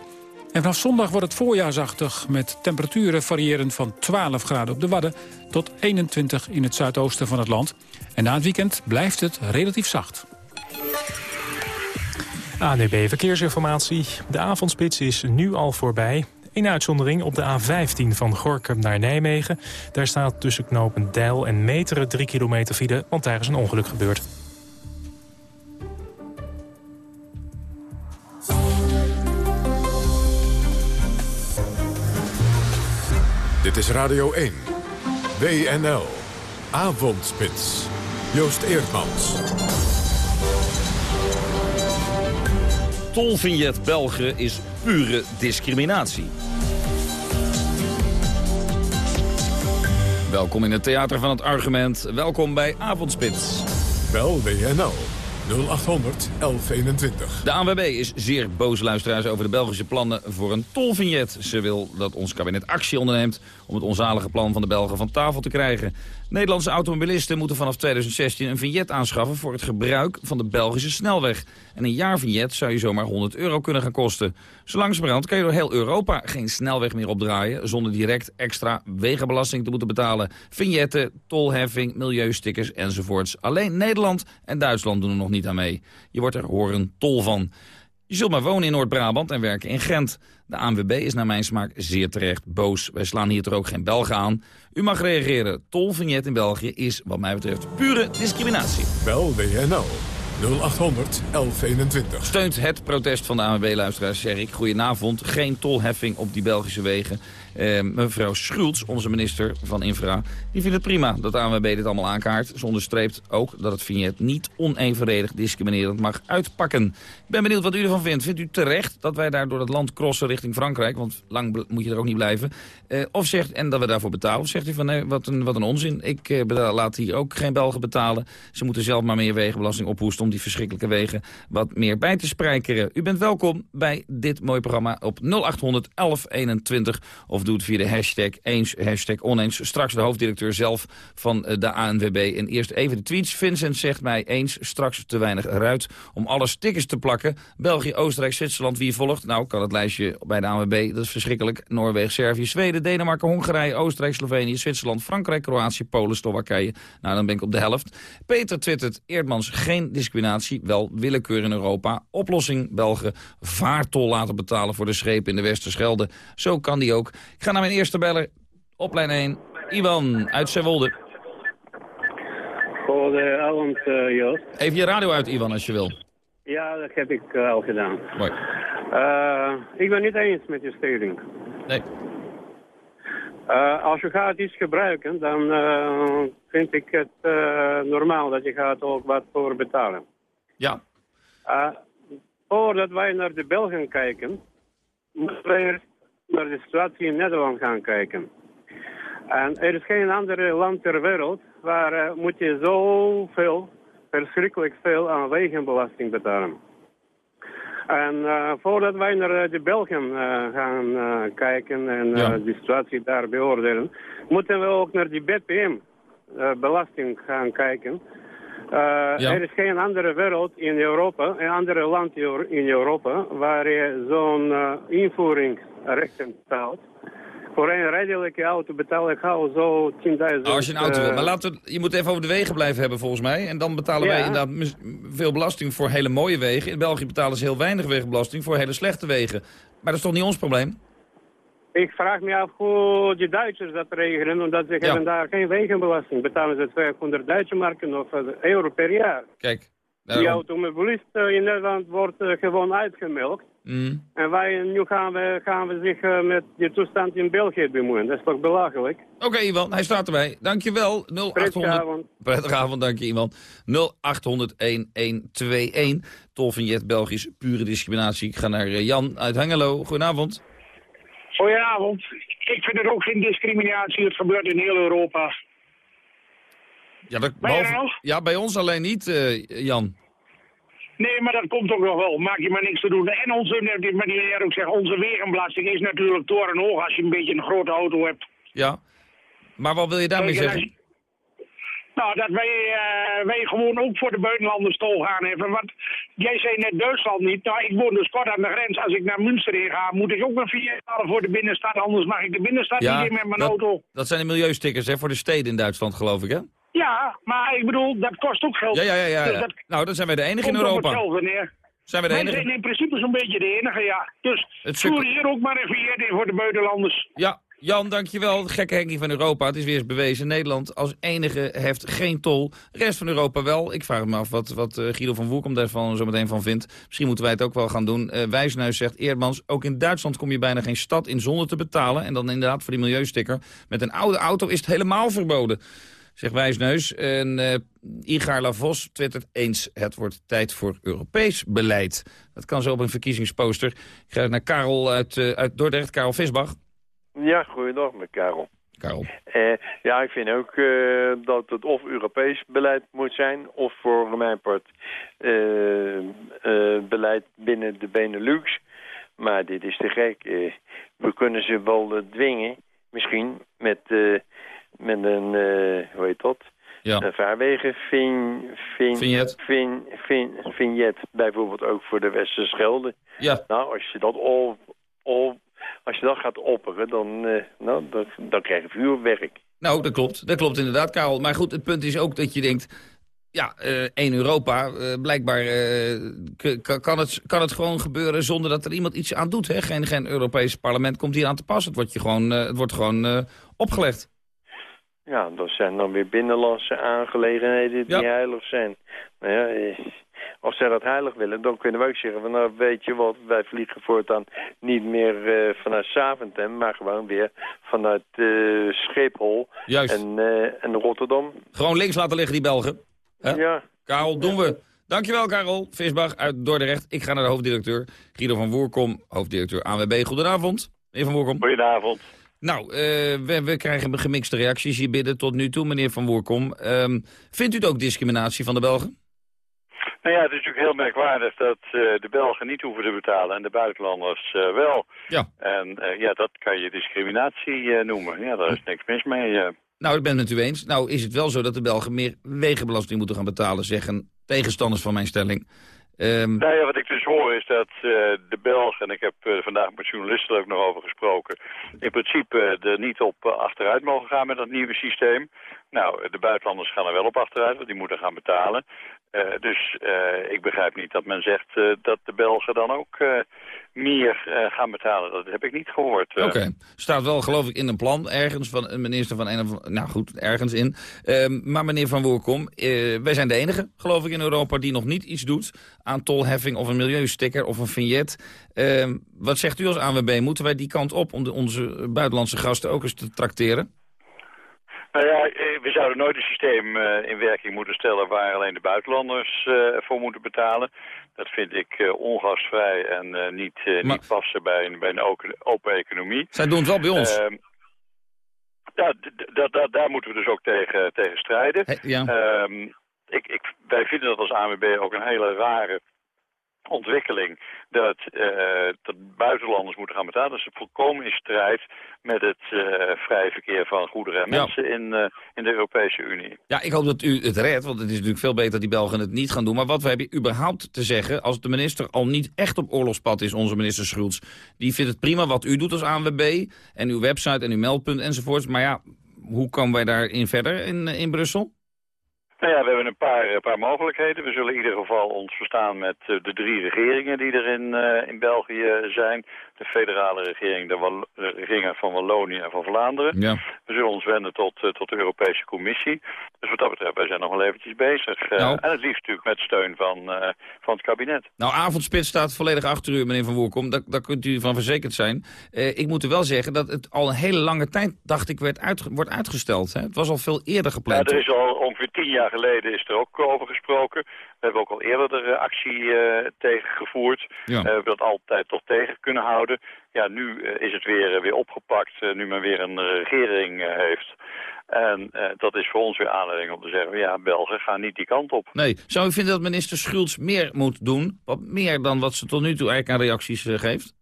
En vanaf zondag wordt het voorjaarsachtig met temperaturen variërend van 12 graden op de Wadden... tot 21 in het zuidoosten van het land. En na het weekend blijft het relatief zacht. ANUB Verkeersinformatie. De avondspits is nu al voorbij. Een uitzondering op de A15 van Gorkum naar Nijmegen. Daar staat tussen knopen Deil en Meteren 3 kilometer file, want daar is een ongeluk gebeurd. Dit is Radio 1. WNL. Avondspits. Joost Eerdmans. Tolvignet Belgen is pure discriminatie. Welkom in het Theater van het Argument. Welkom bij Avondspits. Bel WNL 0800 1121. De ANWB is zeer boos, luisteraars, over de Belgische plannen voor een tolvignet. Ze wil dat ons kabinet actie onderneemt om het onzalige plan van de Belgen van tafel te krijgen. Nederlandse automobilisten moeten vanaf 2016 een vignet aanschaffen voor het gebruik van de Belgische snelweg. En een jaarvignet zou je zomaar 100 euro kunnen gaan kosten. Zolang kan je door heel Europa geen snelweg meer opdraaien zonder direct extra wegenbelasting te moeten betalen. Vignetten, tolheffing, milieustickers enzovoorts. Alleen Nederland en Duitsland doen er nog niet aan mee. Je wordt er horen tol van. Je zult maar wonen in Noord-Brabant en werken in Gent. De ANWB is naar mijn smaak zeer terecht boos. Wij slaan hier toch ook geen Belgen aan. U mag reageren. Tolvignet in België is wat mij betreft pure discriminatie. Bel WNL 0800 1121. Steunt het protest van de ANWB-luisteraars, zeg ik. Goedenavond. Geen tolheffing op die Belgische wegen. Eh, mevrouw Schultz, onze minister van Infra, die vindt het prima dat de ANWB dit allemaal aankaart. Ze onderstreept ook dat het vignet niet onevenredig discriminerend mag uitpakken. Ik ben benieuwd wat u ervan vindt. Vindt u terecht dat wij daar door het land crossen richting Frankrijk? Want lang moet je er ook niet blijven. Eh, of zegt, en dat we daarvoor betalen? Of zegt u van nee, wat een, wat een onzin. Ik eh, laat hier ook geen Belgen betalen. Ze moeten zelf maar meer wegenbelasting ophoesten die verschrikkelijke wegen wat meer bij te spijkeren. U bent welkom bij dit mooie programma op 0800 1121 of doe het via de hashtag eens, hashtag oneens. Straks de hoofddirecteur zelf van eh, de ANWB. En eerst even de tweets. Vincent zegt mij eens, straks te weinig ruit om alle stickers te plakken. België, Oostenrijk, Zwitserland, wie volgt? Nou, kan het lijstje bij de ANWB, dat is verschrikkelijk. Noorwegen, Servië, Zweden, Denemarken, Hongarije, Oostenrijk, Slovenië, Zwitserland, Frankrijk, Kroatië, Polen, Slowakije. Nou, dan ben ik op de helft. Peter twittert, Eerdmans, geen discriminatie, wel willekeur in Europa. Oplossing, Belgen, vaartol laten betalen voor de schepen in de Westerschelde. Zo kan die ook. Ik ga naar mijn eerste beller op lijn 1. Iwan uit Zeewolde. Goedenavond, uh, Joost. Even je radio uit, Iwan, als je wil. Ja, dat heb ik uh, al gedaan. Mooi. Uh, ik ben niet eens met je stelling. Nee. Als je gaat iets gebruiken, dan vind ik het normaal dat je gaat ook wat voor betalen. Ja. voordat wij naar de Belgen kijken, moeten wij eerst naar de situatie in Nederland gaan kijken. En er is geen ander land ter wereld waar moet je zoveel, verschrikkelijk veel aan wegenbelasting betalen. En uh, voordat wij naar de Belgen uh, gaan kijken en Ja. de situatie daar beoordelen, moeten we ook naar die BPM-belasting gaan kijken. Er is geen andere wereld in Europa, een andere land in Europa, waar je zo'n invoeringsrechten betaalt. Voor een redelijke auto betaal ik gauw zo 10.000... Als je een auto wil. eh, Maar laten we, je moet even over de wegen blijven hebben volgens mij. En dan betalen Ja. wij inderdaad veel belasting voor hele mooie wegen. In België betalen ze heel weinig wegenbelasting voor hele slechte wegen. Maar dat is toch niet ons probleem? Ik vraag me af hoe die Duitsers dat regelen, omdat ze hebben daar geen wegenbelasting. Betalen ze 200 Duitse marken of eh, euro per jaar. Kijk. Die automobilist eh, in Nederland wordt gewoon uitgemelkt. Mm. En wij, nu gaan we, gaan we zich eh, met die toestand in België bemoeien. Dat is toch belachelijk? Oké, Iwan, hij staat erbij. Dankjewel. 0800... Prettige avond. Prettige avond, dank je, Iwan. 0800-1121. Tolvignet, Belgisch, pure discriminatie. Ik ga naar eh, Jan uit Hengelo. Goedenavond. Goedenavond. Ik vind het ook geen discriminatie. Het gebeurt in heel Europa. Ja, dat, Ben je behalve- er nog? ja bij ons alleen niet, eh, Jan. Nee, maar dat komt ook nog wel. Maak je maar niks te doen. En onze, wat die ook zegt, onze wegenbelasting is natuurlijk torenhoog als je een beetje een grote auto hebt. Ja. Maar wat wil je daarmee zeggen? Nou, dat wij, eh, wij gewoon ook voor de buitenlanders tol gaan hebben. Want jij zei net Duitsland niet. Nou, ik woon dus kort aan de grens. Als ik naar Münster heen ga, moet ik ook een vier betalen voor de binnenstad. Anders mag ik de binnenstad niet in met mijn dat, auto. dat zijn de milieustickers hè, voor de steden in Duitsland, geloof ik, hè? Ja, maar ik bedoel, dat kost ook geld. Ja, ja, ja. ja, Dus ja. dat Nou, dan zijn wij de enige in Europa. Zijn we de enige? zijn in principe zo'n beetje de enige, ja. Dus voer hier ook maar even in voor de buitenlanders. Ja, Jan, dankjewel. Gekke hekking van Europa. Het is weer eens bewezen. Nederland als enige heeft geen tol. De rest van Europa wel. Ik vraag me af wat, wat eh, Guido van Woerkom daarvan zo meteen van vindt. Misschien moeten wij het ook wel gaan doen. Eh Wijsneus zegt, Eerdmans, ook in Duitsland kom je bijna geen stad in zonder te betalen. En dan inderdaad voor die milieusticker. Met een oude auto is het helemaal verboden. Zegt Wijsneus. En eh Igar Lavos twittert eens. Het wordt tijd voor Europees beleid. Dat kan zo op een verkiezingsposter. Ik ga naar Karel uit, eh, uit Dordrecht. Karel Visbach. Ja, goeiedag met Karel. Karel. Eh, ja, ik vind ook dat het of Europees beleid moet zijn... of voor mijn part beleid binnen de Benelux. Maar dit is te gek. We kunnen ze wel dwingen, misschien, met, met een, eh, hoe heet dat? Ja. Een vaarwegen vin, vin, Vignet. vin, vin, vignet, bijvoorbeeld ook voor de Westerschelde. Ja. Nou, als je dat al, al als je dat gaat opperen, dan, eh, nou, dan, dan krijg je vuurwerk. Nou, dat klopt. Dat klopt inderdaad, Karel. Maar goed, het punt is ook dat je denkt... ja, uh, één Europa. Uh, blijkbaar kan, het, kan het gewoon gebeuren zonder dat er iemand iets aan doet. Hè? Geen, geen Europees parlement komt hier aan te pas. Het wordt, je gewoon, het wordt gewoon opgelegd. Ja, dat zijn dan weer binnenlandse aangelegenheden die heilig zijn. Nou ja, als zij dat heilig willen, dan kunnen we ook zeggen van nou weet je wat, wij vliegen voortaan niet meer uh, vanuit Zaventem, maar gewoon weer vanuit uh, Schiphol En, uh, en Rotterdam. Gewoon links laten liggen die Belgen. Ja. Karel, doen we. Dankjewel Karel Visbach uit Dordrecht. Ik ga naar de hoofddirecteur Guido van Woerkom, hoofddirecteur ANWB. Goedenavond, meneer Van Woerkom. Goedenavond. Nou, we, we, krijgen gemixte reacties hier binnen tot nu toe, meneer Van Woerkom. Um, vindt u het ook discriminatie van de Belgen? Nou ja, het is natuurlijk heel merkwaardig dat uh, de Belgen niet hoeven te betalen en de buitenlanders uh, wel. Ja. En ja, dat kan je discriminatie noemen. Ja, daar is niks mis mee. Nou, ik ben het met u eens. Nou is het wel zo dat de Belgen meer wegenbelasting moeten gaan betalen, zeggen tegenstanders van mijn stelling. Um... Nou ja, wat ik dus hoor is dat de Belgen, en ik heb vandaag met journalisten ook nog over gesproken, in principe er niet op achteruit mogen gaan met dat nieuwe systeem. Nou, de buitenlanders gaan er wel op achteruit, want die moeten gaan betalen. Uh, dus uh, ik begrijp niet dat men zegt uh, dat de Belgen dan ook meer gaan betalen. Dat heb ik niet gehoord. Oké, staat wel geloof ik in een plan ergens van minister van een of Nou goed, ergens in. Ehm, maar meneer Van Woerkom, wij zijn de enige geloof ik in Europa die nog niet iets doet aan tolheffing of een milieusticker of een vignet. Ehm, wat zegt u als ANWB? Moeten wij die kant op om de, onze buitenlandse gasten ook eens te trakteren? Nou ja, eh, we zouden nooit een systeem uh, in werking moeten stellen waar alleen de buitenlanders uh, voor moeten betalen. Dat vind ik ongastvrij en niet, maar... niet passen bij een, bij een open economie. Zij doen het wel bij ons. Ehm, ja, daar moeten we dus ook tegen, tegen strijden. He, ja. um, ik, ik, wij vinden dat als ANWB ook een hele rare ontwikkeling dat, uh, dat buitenlanders moeten gaan betalen. Dat is volkomen in strijd met het uh, vrije verkeer van goederen en mensen in, uh, in de Europese Unie. Ja, ik hoop dat u het redt, want het is natuurlijk veel beter dat die Belgen het niet gaan doen. Maar wat heb je überhaupt te zeggen als de minister al niet echt op oorlogspad is, onze minister Schulz? Die vindt het prima wat u doet als ANWB en uw website en uw meldpunt enzovoorts. Maar ja, hoe komen wij daarin verder in, in Brussel? Nou ja, we hebben een paar, een paar mogelijkheden. We zullen in ieder geval ons verstaan met uh, de drie regeringen die er in, uh, in België zijn. De federale regering, de, Wal de regeringen van Wallonië en van Vlaanderen. Ja. We zullen ons wenden tot, uh, tot de Europese Commissie. Dus wat dat betreft, wij zijn nog wel eventjes bezig. Nou. En het liefst natuurlijk met steun van, van het kabinet. Nou, avondspits staat volledig achter u, meneer Van Woerkom. Daar, daar kunt u van verzekerd zijn. ik moet u wel zeggen dat het al een hele lange tijd, dacht ik, werd uit, wordt uitgesteld. Hè? Het was al veel eerder gepland. Ja, er is al ongeveer tien jaar geleden is er ook over gesproken. We hebben ook al eerder de actie uh, tegen gevoerd. Ja. Uh, we hebben dat altijd toch tegen kunnen houden. Ja, nu uh, is het weer, weer opgepakt, nu men weer een regering heeft. En dat is voor ons weer aanleiding om te zeggen, ja, Belgen gaan niet die kant op. Nee, zou u vinden dat minister Schulz meer moet doen? Wat meer dan wat ze tot nu toe eigenlijk aan reacties geeft?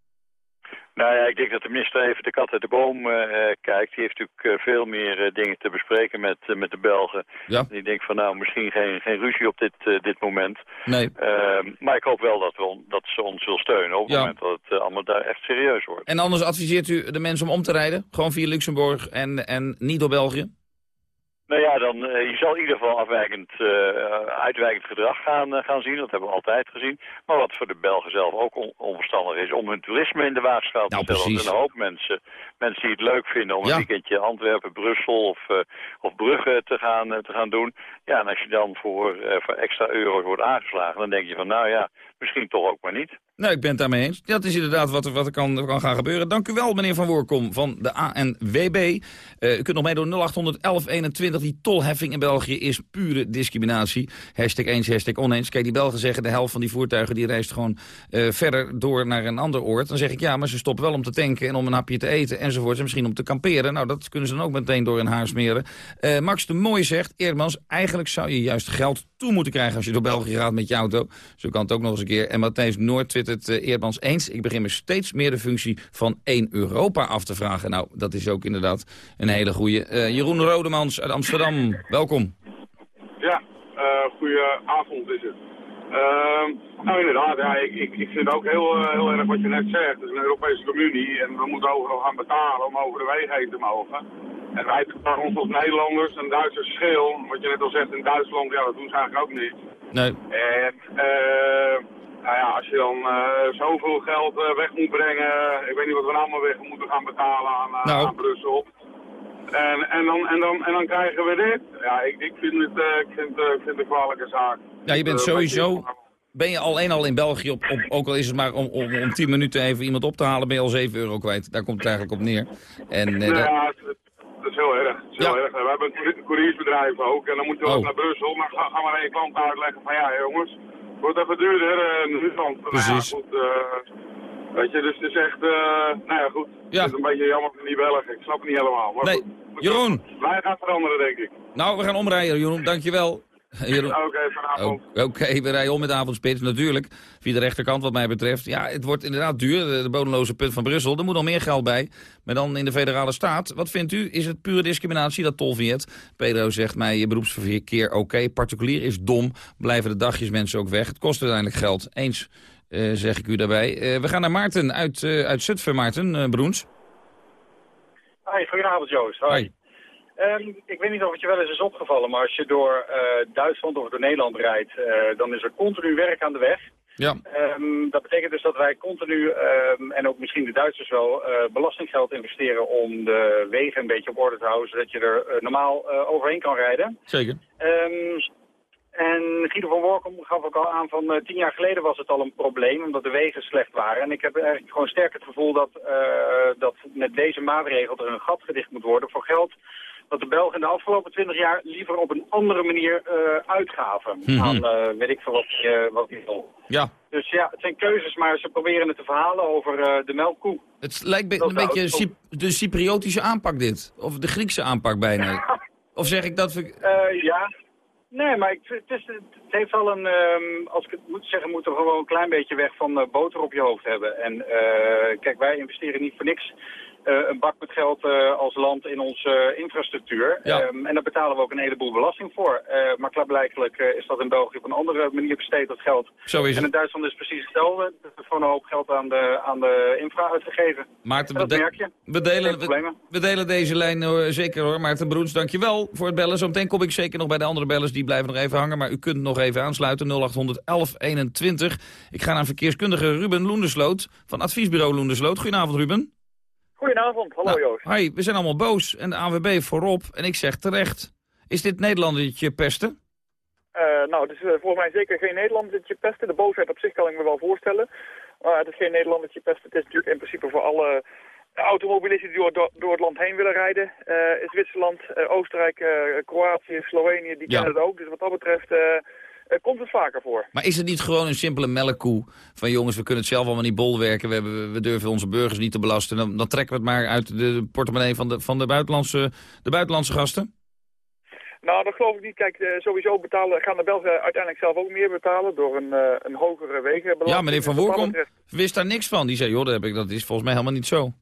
Nou ja, ik denk dat de minister even de kat uit de boom uh, kijkt. Die heeft natuurlijk uh, veel meer uh, dingen te bespreken met, met de Belgen. Ja. Die denkt van nou, misschien geen, geen ruzie op dit, dit moment. Nee. Ehm, maar ik hoop wel dat, we dat ze ons wil steunen op het moment dat het allemaal daar echt serieus wordt. En anders adviseert u de mensen om om te rijden? Gewoon via Luxemburg en, en niet door België? Nou ja, dan, uh, je zal in ieder geval afwijkend, uh, uitwijkend gedrag gaan, uh, gaan zien. Dat hebben we altijd gezien. Maar wat voor de Belgen zelf ook on onverstandig is om hun toerisme in de waagschaal nou, te stellen. Precies. Er een hoop mensen, mensen die het leuk vinden om Ja. een weekendje Antwerpen, Brussel of, of Brugge te gaan, te gaan doen. Ja, en als je dan voor, voor extra euro's wordt aangeslagen, dan denk je van nou ja, misschien toch ook maar niet. Nou, ik ben het daarmee eens. Dat is inderdaad wat wat er kan, kan gaan gebeuren. Dank u wel, meneer Van Woerkom van de ANWB. Uh, u kunt nog meedoen 0800 1121. Die tolheffing in België is pure discriminatie. Hashtag eens, hashtag oneens. Kijk, die Belgen zeggen de helft van die voertuigen... die reist gewoon uh, verder door naar een ander oord. Dan zeg ik, ja, maar ze stoppen wel om te tanken... en om een hapje te eten enzovoort. En misschien om te kamperen. Nou, dat kunnen ze dan ook meteen door hun haar smeren. Uh, Max de Mooi zegt, Eerdmans... eigenlijk zou je juist geld toe moeten krijgen... als je door België gaat met je auto. Zo kan het ook nog eens een keer. En Matthijs Noord twittert uh, Eerdmans eens. Ik begin me steeds meer de functie van één Europa af te vragen. Nou, dat is ook inderdaad een hele goeie. Uh, Jeroen Rodemans uit Amsterdam, welkom. Ja, uh, goedenavond is het. Uh, nou inderdaad, ja, ik, ik, vind ook heel, heel erg wat je net zegt. Het is een Europese communie en we moeten overal gaan betalen om over de wegen heen te mogen. En wij vragen ons als Nederlanders een Duitsers schil. Wat je net al zegt, in Duitsland, ja, dat doen ze eigenlijk ook niet. Nee. En eh, nou ja, als je dan eh, zoveel geld eh, weg moet brengen, ik weet niet wat we allemaal weg moeten gaan betalen aan, Nou. aan Brussel. En, en, dan, en, dan, en dan krijgen we dit. Ja, ik, ik vind het, ik vind, ik vind het een kwalijke zaak. Ja, je bent sowieso... Ben je alleen al in België, op, op, ook al is het maar om, om, om 10 minuten even iemand op te halen, ben je al 7 euro kwijt. Daar komt het eigenlijk op neer. En, eh, Nou dat- heel erg. Is heel erg. We hebben een courier- couriersbedrijf ook. En dan moeten we ook Oh. naar Brussel. Maar ga, ga maar aan je klant uitleggen van ja jongens, het wordt even duurder eh, in Rusland. Nou Precies. ja, goed, eh, weet je, dus het is echt, eh, nou ja goed. Ja. Het is een beetje jammer van die Belgen. Ik snap het niet helemaal. Maar Nee, goed, Jeroen. wij gaan veranderen denk ik. Nou, we gaan omrijden, Jeroen. Dankjewel. *laughs* Jeroen. Oké, vanavond. Oké, we rijden om met avondspits, natuurlijk. Via de rechterkant wat mij betreft. Ja, het wordt inderdaad duur, de, de bodemloze punt van Brussel. Er moet nog meer geld bij, maar dan in de federale staat. Wat vindt u? Is het pure discriminatie, dat tolvignet? Pedro zegt mij, je beroepsverkeer oké. Particulier is dom, blijven de dagjes mensen ook weg. Het kost uiteindelijk geld. Eens, eh, zeg ik u daarbij. Eh, we gaan naar Maarten uit, eh, uit Zutphen, Maarten Broens. Hi, goedenavond Joost. Hoi. Ehm, ik weet niet of het je wel eens is opgevallen, maar als je door eh, Duitsland of door Nederland rijdt, eh, dan is er continu werk aan de weg. Ja. Ehm, dat betekent dus dat wij continu, ehm, en ook misschien de Duitsers wel, eh, belastinggeld investeren om de wegen een beetje op orde te houden, zodat je er normaal overheen kan rijden. Zeker. En Guido van Workum gaf ook al aan van eh, tien jaar geleden was het al een probleem omdat de wegen slecht waren. En ik heb eigenlijk gewoon sterk het gevoel dat, dat met deze maatregel er een gat gedicht moet worden voor geld dat de Belgen in de afgelopen twintig jaar liever op een andere manier eh, uitgaven Mhm. aan eh, weet ik veel wat, uh, wat die wil. Ja. Dus ja, het zijn keuzes, maar ze proberen het te verhalen over eh, de melkkoe. Het lijkt be- Dat een beetje Cyp- de Cypriotische aanpak dit. Of de Griekse aanpak bijna. *laughs* of zeg ik dat... we- Eh, ja. Nee, maar ik, het, is, het heeft wel een, ehm, als ik het moet zeggen, moeten we gewoon een klein beetje weg van eh, boter op je hoofd hebben. En eh, kijk, wij investeren niet voor niks eh, een bak met geld eh, als land in onze eh, infrastructuur. Ja. Ehm, en daar betalen we ook een heleboel belasting voor. Eh, maar klaarblijkelijk eh, is dat in België op een andere manier besteed, dat geld. Zo is en in het. Duitsland is het precies hetzelfde. Er wordt gewoon een hoop geld aan de, aan de infra uitgegeven. Maarten, En dat merk je. we, delen, Geen problemen. we, we delen deze lijn hoor, zeker hoor. Maarten Broens, dankjewel voor het bellen. Zometeen kom ik zeker nog bij de andere bellers. Die blijven nog even hangen. Maar u kunt nog even aansluiten. 0800 1121. Ik ga naar verkeerskundige Ruben Loendersloot van adviesbureau Loendersloot. Goedenavond Ruben. Goedenavond, hallo Nou, Joost. Hi, we zijn allemaal boos. En de AWB voorop. En ik zeg terecht. Is dit Nederlandertje pesten? Eh, nou, het is eh, volgens mij zeker geen Nederlandertje pesten. De boosheid op zich kan ik me wel voorstellen. Maar het is geen Nederlandertje pesten. Het is natuurlijk in principe voor alle automobilisten die door, door, door het land heen willen rijden. In Zwitserland, Oostenrijk, Kroatië, Slovenië, die Ja. kennen het ook. Dus wat dat betreft komt het vaker voor. Maar is het niet gewoon een simpele melkkoe van jongens, we kunnen het zelf allemaal niet bolwerken, we, hebben, we durven onze burgers niet te belasten, dan, dan trekken we het maar uit de portemonnee van de, van de, buitenlandse, de buitenlandse gasten? Nou, dat geloof ik niet. Kijk, eh, sowieso betalen, gaan de Belgen uiteindelijk zelf ook meer betalen door een, eh, een hogere wegenbelasting. Ja, meneer Van Woerkom wist daar niks van. Die zei, joh, dat, heb ik, dat is volgens mij helemaal niet zo.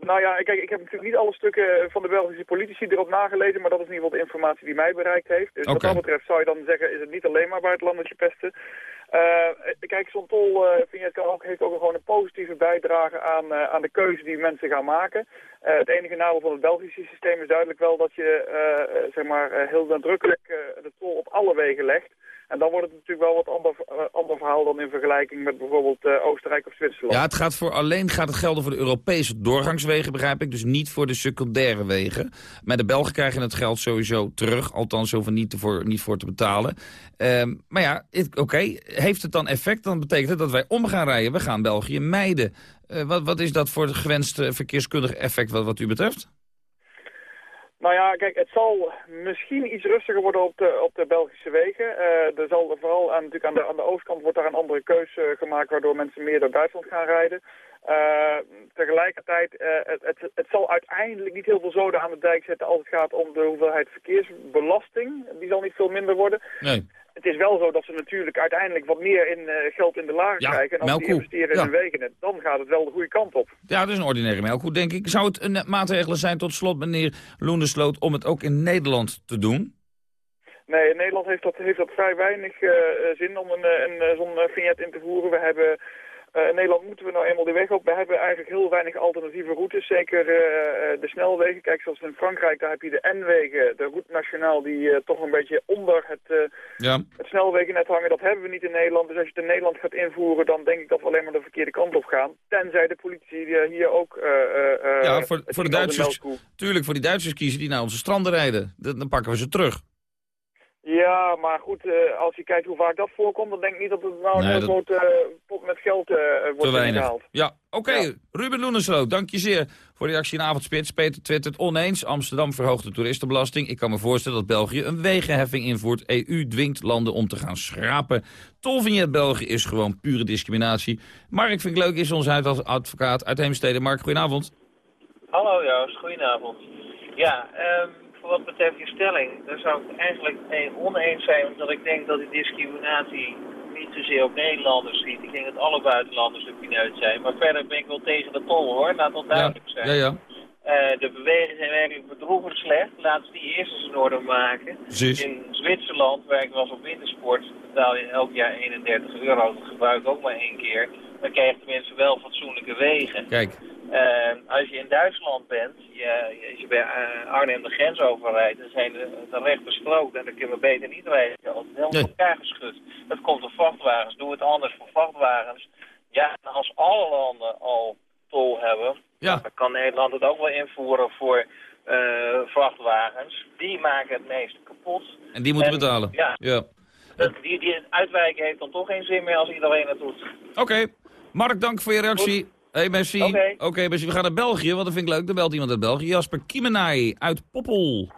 Nou ja, kijk, ik heb natuurlijk niet alle stukken van de Belgische politici erop nagelezen, maar dat is in ieder geval de informatie die mij bereikt heeft. Dus wat dat betreft zou je dan zeggen, is het niet alleen maar buitenlandertje pesten. Eh, kijk, zo'n tol vind je, het kan ook, heeft ook gewoon een positieve bijdrage aan, eh, aan de keuze die mensen gaan maken. Het enige nadeel van het Belgische systeem is duidelijk wel dat je zeg maar, heel nadrukkelijk de tol op alle wegen legt. En dan wordt het natuurlijk wel wat ander, eh, ander verhaal dan in vergelijking met bijvoorbeeld eh, Oostenrijk of Zwitserland. Ja, het gaat voor, alleen gaat het gelden voor de Europese doorgangswegen, begrijp ik. Dus niet voor de secundaire wegen. Maar de Belgen krijgen het geld sowieso terug. Althans, hoeven niet, voor, niet voor te betalen. Ehm, maar ja, oké. Heeft het dan effect? Dan betekent het dat wij om gaan rijden. We gaan België mijden. Eh, wat, wat is dat voor het gewenste verkeerskundige effect wat, wat u betreft? Nou ja, kijk, het zal misschien iets rustiger worden op de, op de Belgische wegen. Eh, er zal vooral aan, natuurlijk aan de, aan de oostkant wordt daar een andere keuze gemaakt, waardoor mensen meer door Duitsland gaan rijden. Eh, tegelijkertijd, eh, het, het, het zal uiteindelijk niet heel veel zoden aan de dijk zetten als het gaat om de hoeveelheid verkeersbelasting. Die zal niet veel minder worden. Nee. Het is wel zo dat ze natuurlijk uiteindelijk wat meer in, eh, geld in de laag Ja, krijgen. En als die investeren in Ja. hun wegen, dan gaat het wel de goede kant op. Ja, dat is een ordinaire melkkoe, denk ik. Zou het een eh, maatregel zijn, tot slot, meneer Loendersloot, om het ook in Nederland te doen? Nee, in Nederland heeft dat, heeft dat vrij weinig eh, eh, zin om een, een, zo'n vignet in te voeren. We hebben Eh, in Nederland moeten we nou eenmaal die weg op. We hebben eigenlijk heel weinig alternatieve routes. Zeker eh, eh, de snelwegen. Kijk, zoals in Frankrijk, daar heb je de N-wegen, de route nationaal, die toch een beetje onder het, Ja. het snelwegennet hangen. Dat hebben we niet in Nederland. Dus als je het in Nederland gaat invoeren, dan denk ik dat we alleen maar de verkeerde kant op gaan. Tenzij de politie hier ook... Ja, voor, voor de Duitsers, tuurlijk, voor die Duitsers kiezen die naar onze stranden rijden. Dan, dan pakken we ze terug. Ja, maar goed, eh, als je kijkt hoe vaak dat voorkomt, dan denk ik niet dat het nou een Nee, dat- groot eh, pot met geld eh, wordt Te weinig. ingehaald. Ja, oké. Ruben Loenesloot, dank je zeer voor de reactie in Avondspits. Peter twittert oneens. Amsterdam verhoogt de toeristenbelasting. Ik kan me voorstellen dat België een wegenheffing invoert. EU dwingt landen om te gaan schrapen. Tolvignet België is gewoon pure discriminatie. Mark vind ik leuk is onze advocaat uit Heemstede. Mark, goedenavond. Hallo Joost, goedenavond. Ja, ehm, voor wat betreft je stelling, daar zou ik eigenlijk mee oneens zijn, omdat ik denk dat die discriminatie niet zozeer op Nederlanders schiet. Ik denk dat alle buitenlanders de pineut zijn. Maar verder ben ik wel tegen de tol hoor, laat dat duidelijk zijn. Ja, ja. Eh, de bewegingen zijn werkelijk bedroevend slecht. Laten ze die eerst eens in orde maken. Precies. In Zwitserland, waar ik was op wintersport, betaal je elk jaar 31 euro. Dat gebruik ik ook maar één keer. Dan krijg je tenminste wel fatsoenlijke wegen. Kijk. Eh, als je in Duitsland bent, je, als je bij eh, Arnhem de grens overrijdt, dan zijn de, de rechte strook en dan kunnen we beter niet rijden. Als het helemaal Nee. elkaar geschud. Dat komt door vrachtwagens. Doe het anders voor vrachtwagens. Ja, als alle landen al tol hebben, Ja. dan kan Nederland het ook wel invoeren voor eh, vrachtwagens. Die maken het meeste kapot. En die moeten En, betalen. Ja, ja. dat, die, die uitwijken heeft dan toch geen zin meer als iedereen het doet. Oké. Mark, dank voor je reactie. Hey, merci. Oké. We gaan naar België, want dat vind ik leuk. Er belt iemand uit België. Jasper Kiemenai uit Poppel.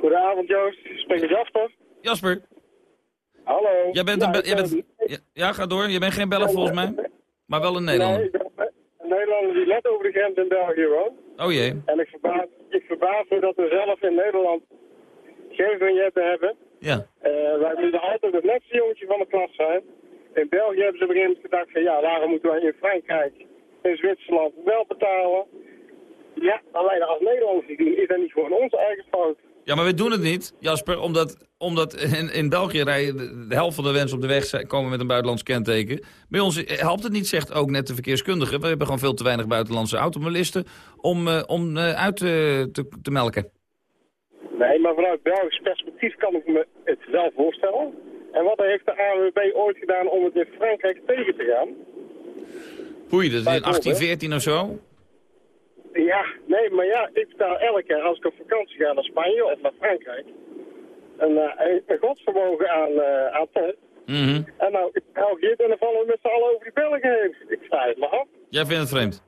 Goedenavond Joost, ik spreek met Jasper. Jasper, Hallo. jij bent, Ja, een jij ben- bent ja, ja, ga door. Je bent geen Belg volgens mij, maar wel een Nederlander. Nee, een Nederlander die net over de grens in België woont. Oh jee. En ik verbaas, ik verbaas me dat we zelf in Nederland geen vignetten hebben. Ja. Eh, wij moeten altijd het netste jongetje van de klas zijn. In België hebben ze op gedacht van ja, waarom moeten wij in Frankrijk, in Zwitserland wel betalen? Ja, alleen als Nederlanders doen, is dat niet gewoon onze eigen fout. Ja, maar we doen het niet, Jasper, omdat, omdat in, in België rijden de, helft van de mensen op de weg komen met een buitenlands kenteken. Bij ons eh, helpt het niet, zegt ook net de verkeerskundige. We hebben gewoon veel te weinig buitenlandse automobilisten om, eh, om eh, uit te, te, te melken. Nee, maar vanuit Belgisch perspectief kan ik me het wel voorstellen. En wat heeft de ANWB ooit gedaan om het in Frankrijk tegen te gaan? Oei, dat is in Bijvoorbeeld. 1814 of zo? Ja, nee, maar ja, ik betaal elke keer als ik op vakantie ga naar Spanje of naar Frankrijk een, eh, een godsvermogen aan, eh aan tol. Mhm. En nou, in België, en dan vallen we met z'n allen over die Belgen heen. Ik sta het me af. Jij vindt het vreemd?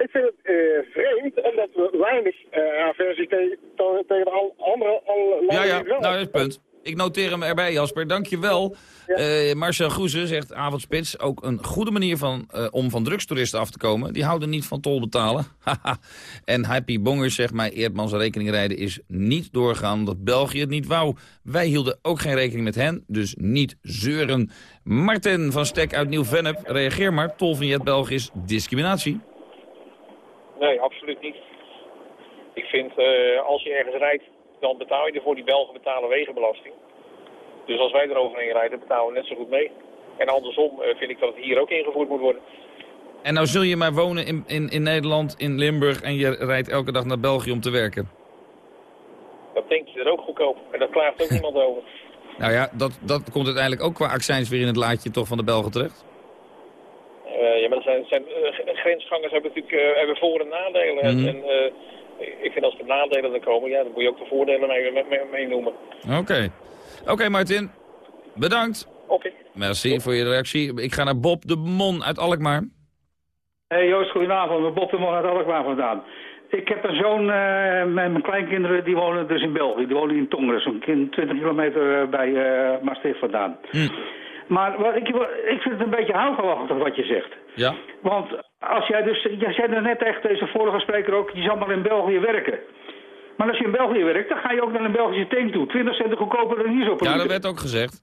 Ik vind het eh, vreemd, omdat we weinig eh, aversie tegen, tegen de al- andere al, Ja, ja, wel nou dat is het punt. Ik noteer hem erbij, Jasper. Dankjewel. Eh Marcel Goeze zegt avondspits. Ook een goede manier van, om van drugstoeristen af te komen. Die houden niet van tol betalen. *laughs* En Happy Bongers zegt mij, Eerdmans rekening rijden is niet doorgaan omdat België het niet wou. Wij hielden ook geen rekening met hen, dus niet zeuren. Martin van Stek uit Nieuw-Vennep, reageer maar. Tolvignet België is discriminatie. Nee, absoluut niet. Ik vind, eh, als je ergens rijdt, dan betaal je ervoor. Die Belgen betalen wegenbelasting. Dus als wij eroverheen rijden, betalen we net zo goed mee. En andersom eh, vind ik dat het hier ook ingevoerd moet worden. En nou zul je maar wonen in, in, in Nederland, in Limburg... en je rijdt elke dag naar België om te werken. Dat denk je er ook goedkoop. En daar klaagt ook *laughs* niemand over. Nou ja, dat, dat komt uiteindelijk ook qua accijns weer in het laadje toch van de Belgen terecht. Eh, ja, maar er zijn, zijn, eh, grensgangers hebben natuurlijk eh, hebben voor- en nadelen. En- Mhm. En eh, ik vind als er nadelen er komen, ja, dan moet je ook de voordelen mee, mee. Oké. Oké, Martin. Bedankt. Oké. Merci voor je reactie. Ik ga naar Bob de Mon uit Alkmaar. Hey Joost, goedenavond. Bob de Man uit Alkmaar vandaan. Ik heb een zoon met mijn kleinkinderen, die wonen dus in België. Die wonen in Tongeren, zo'n kin- 20 kilometer bij eh Maastricht vandaan. Maar wat ik, ik vind het een beetje hougelachtig wat je zegt. Ja. Want als jij dus, jij zei er net echt, deze vorige spreker ook, je zal maar in België werken. Maar als je in België werkt, dan ga je ook naar een Belgische tank toe. 20 cent goedkoper dan hier zo. per Ja, dat werd ook gezegd.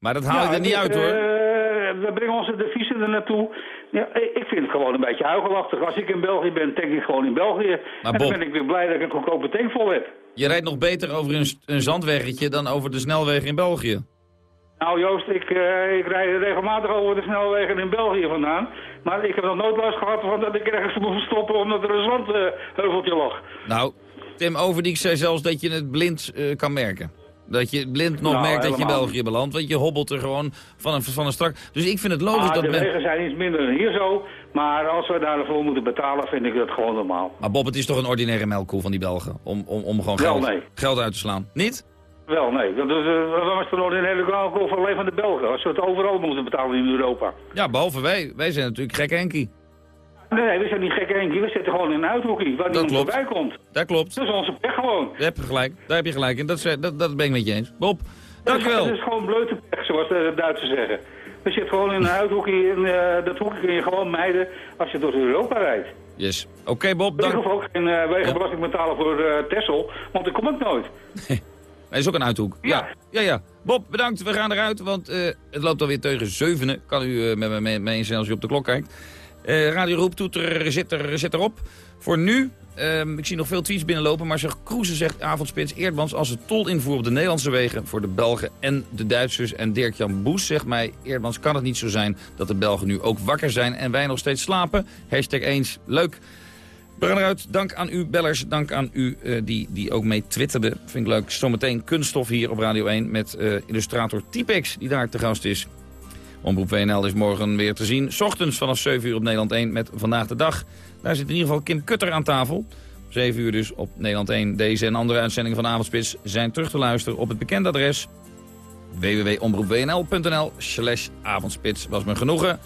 Maar dat haal je Ja, er niet uit, hoor. eh, we brengen onze deviezen er naartoe. Ja, ik vind het gewoon een beetje huigelachtig. Als ik in België ben, tank ik gewoon in België. en dan Bob- ben ik weer blij dat ik een goedkope tank vol heb. Je rijdt nog beter over een, een zandweggetje dan over de snelwegen in België. Nou Joost, ik, uh, ik rijd regelmatig over de snelwegen in België vandaan. Maar ik heb nog nooit last gehad van dat ik ergens moest stoppen omdat er een zandheuveltje lag. Nou, Tim Overdiek zei zelfs dat je het blind uh, kan merken. Dat je blind nog Nou, merkt dat je België belandt. Want je hobbelt er gewoon van een, van een strak. Dus ik vind het logisch Ah, dat de men... wegen zijn iets minder dan hier zo. Maar als we daarvoor moeten betalen, vind ik dat gewoon normaal. Maar Bob, het is toch een ordinaire melkkoe van die Belgen? Om, om, om gewoon geld, nee. geld uit te slaan. Niet? Wel, nee. Dat is, uh, was toch een hele alcohol van alleen van de Belgen. Als we het overal moeten betalen in Europa. Ja, behalve wij. Wij zijn natuurlijk gek Henkie. Nee, nee, we zijn niet gek Henkie. We zitten gewoon in een uithoekie waar niemand voorbij komt. Dat klopt. Dat is onze pech gewoon. Daar heb je gelijk. Daar heb je gelijk in. Dat, is- dat, dat ben ik met je eens. Bob, dankjewel. Het is gewoon bleute pech, zoals de Duitsers zeggen. We zitten gewoon in een *laughs* uithoekje en eh, dat hoekje kun je gewoon mijden als je door Europa rijdt. Yes. Oké Bob, Ik dank. hoef ook geen eh, wegenbelasting betalen voor eh Texel, want ik kom ook nooit. *laughs* Hij is ook een uithoek. Ja. ja, ja. Bob, bedankt. We gaan eruit, want eh, het loopt alweer tegen zevenen. Kan u eh, met me mee, eens als u op de klok kijkt. Eh, Radio Roeptoeter zit, er, zit erop. Voor nu, ehm, ik zie nog veel tweets binnenlopen, maar zeg Kroeze zegt avondspits Eerdmans als het tolinvoer op de Nederlandse wegen voor de Belgen en de Duitsers. En Dirk-Jan Boes zegt mij, Eerdmans kan het niet zo zijn dat de Belgen nu ook wakker zijn en wij nog steeds slapen. Hashtag eens. Leuk. We. Dank aan u, bellers. Dank aan u eh, die, die ook mee twitterde. Vind ik leuk. Zometeen kunststof hier op Radio 1 met eh, illustrator Typex, die daar te gast is. Omroep WNL is morgen weer te zien. Ochtends vanaf 7 uur op Nederland 1 met Vandaag de Dag. Daar zit in ieder geval Kim Kutter aan tafel. 7 uur dus op Nederland 1. Deze en andere uitzendingen van Avondspits zijn terug te luisteren op het bekende adres www.omroepwnl.nl slash avondspits. Was me genoegen.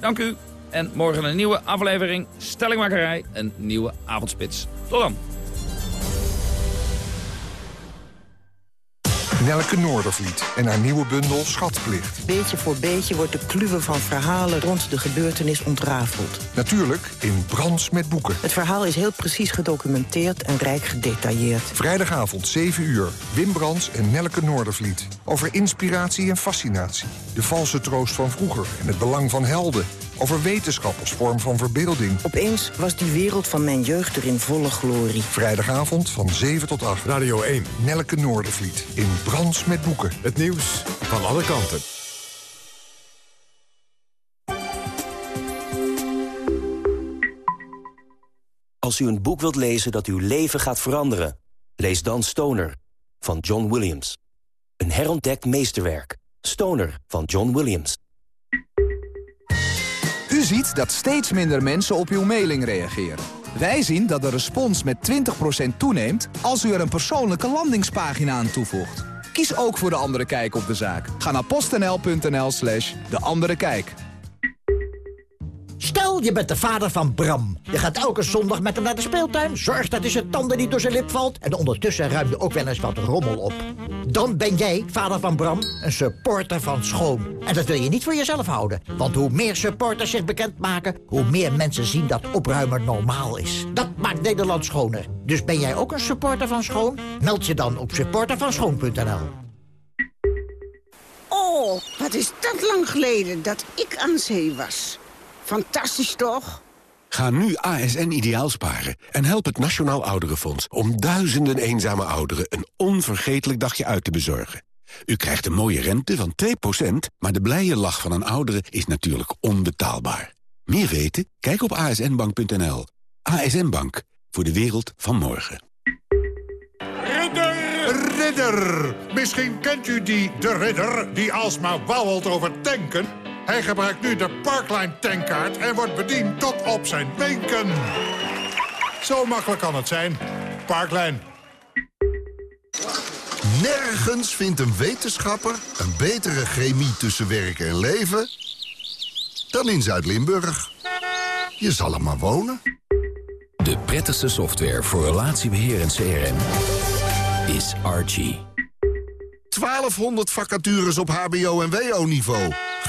Dank u. En morgen een nieuwe aflevering Stellingmakerij. Een nieuwe avondspits. Tot dan. Nelke Noordervliet en haar nieuwe bundel Schatplicht. Beetje voor beetje wordt de kluwe van verhalen rond de gebeurtenis ontrafeld. Natuurlijk in Brands met boeken. Het verhaal is heel precies gedocumenteerd en rijk gedetailleerd. Vrijdagavond 7 uur. Wim Brands en Nelke Noordervliet. Over inspiratie en fascinatie. De valse troost van vroeger en het belang van helden. Over wetenschap als vorm van verbeelding. Opeens was die wereld van mijn jeugd er in volle glorie. Vrijdagavond van 7 tot 8. Radio 1. Nelke Noordervliet. In Brands met boeken. Het nieuws van alle kanten. Als u een boek wilt lezen dat uw leven gaat veranderen... lees dan Stoner van John Williams. Een herontdekt meesterwerk. Stoner van John Williams. Ziet dat steeds minder mensen op uw mailing reageren. Wij zien dat de respons met 20% toeneemt als u er een persoonlijke landingspagina aan toevoegt. Kies ook voor De Andere Kijk op de zaak. Ga naar postnl.nl slash De Andere Kijk. Stel, je bent de vader van Bram. Je gaat elke zondag met hem naar de speeltuin. Zorgt dat hij zijn tanden niet door zijn lip valt. En ondertussen ruim je ook wel eens wat rommel op. Dan ben jij, vader van Bram, een supporter van Schoon. En dat wil je niet voor jezelf houden. Want hoe meer supporters zich bekendmaken... hoe meer mensen zien dat opruimen normaal is. Dat maakt Nederland schoner. Dus ben jij ook een supporter van Schoon? Meld je dan op supportervanschoon.nl. Oh, wat is dat lang geleden dat ik aan zee was. Fantastisch toch? Ga nu ASN ideaal sparen en help het Nationaal Ouderenfonds... om duizenden eenzame ouderen een onvergetelijk dagje uit te bezorgen. U krijgt een mooie rente van 2%, maar de blije lach van een oudere is natuurlijk onbetaalbaar. Meer weten? Kijk op asnbank.nl. ASN Bank, voor de wereld van morgen. Ridder! Misschien kent u die de ridder die alsmaar wauwelt over tanken. Hij gebruikt nu de Parkline tankkaart en wordt bediend tot op zijn wenken. Zo makkelijk kan het zijn. Parkline. Nergens vindt een wetenschapper een betere chemie tussen werk en leven... dan in Zuid-Limburg. Je zal er maar wonen. De prettigste software voor relatiebeheer en CRM is Archie. 1200 vacatures op hbo- en wo-niveau.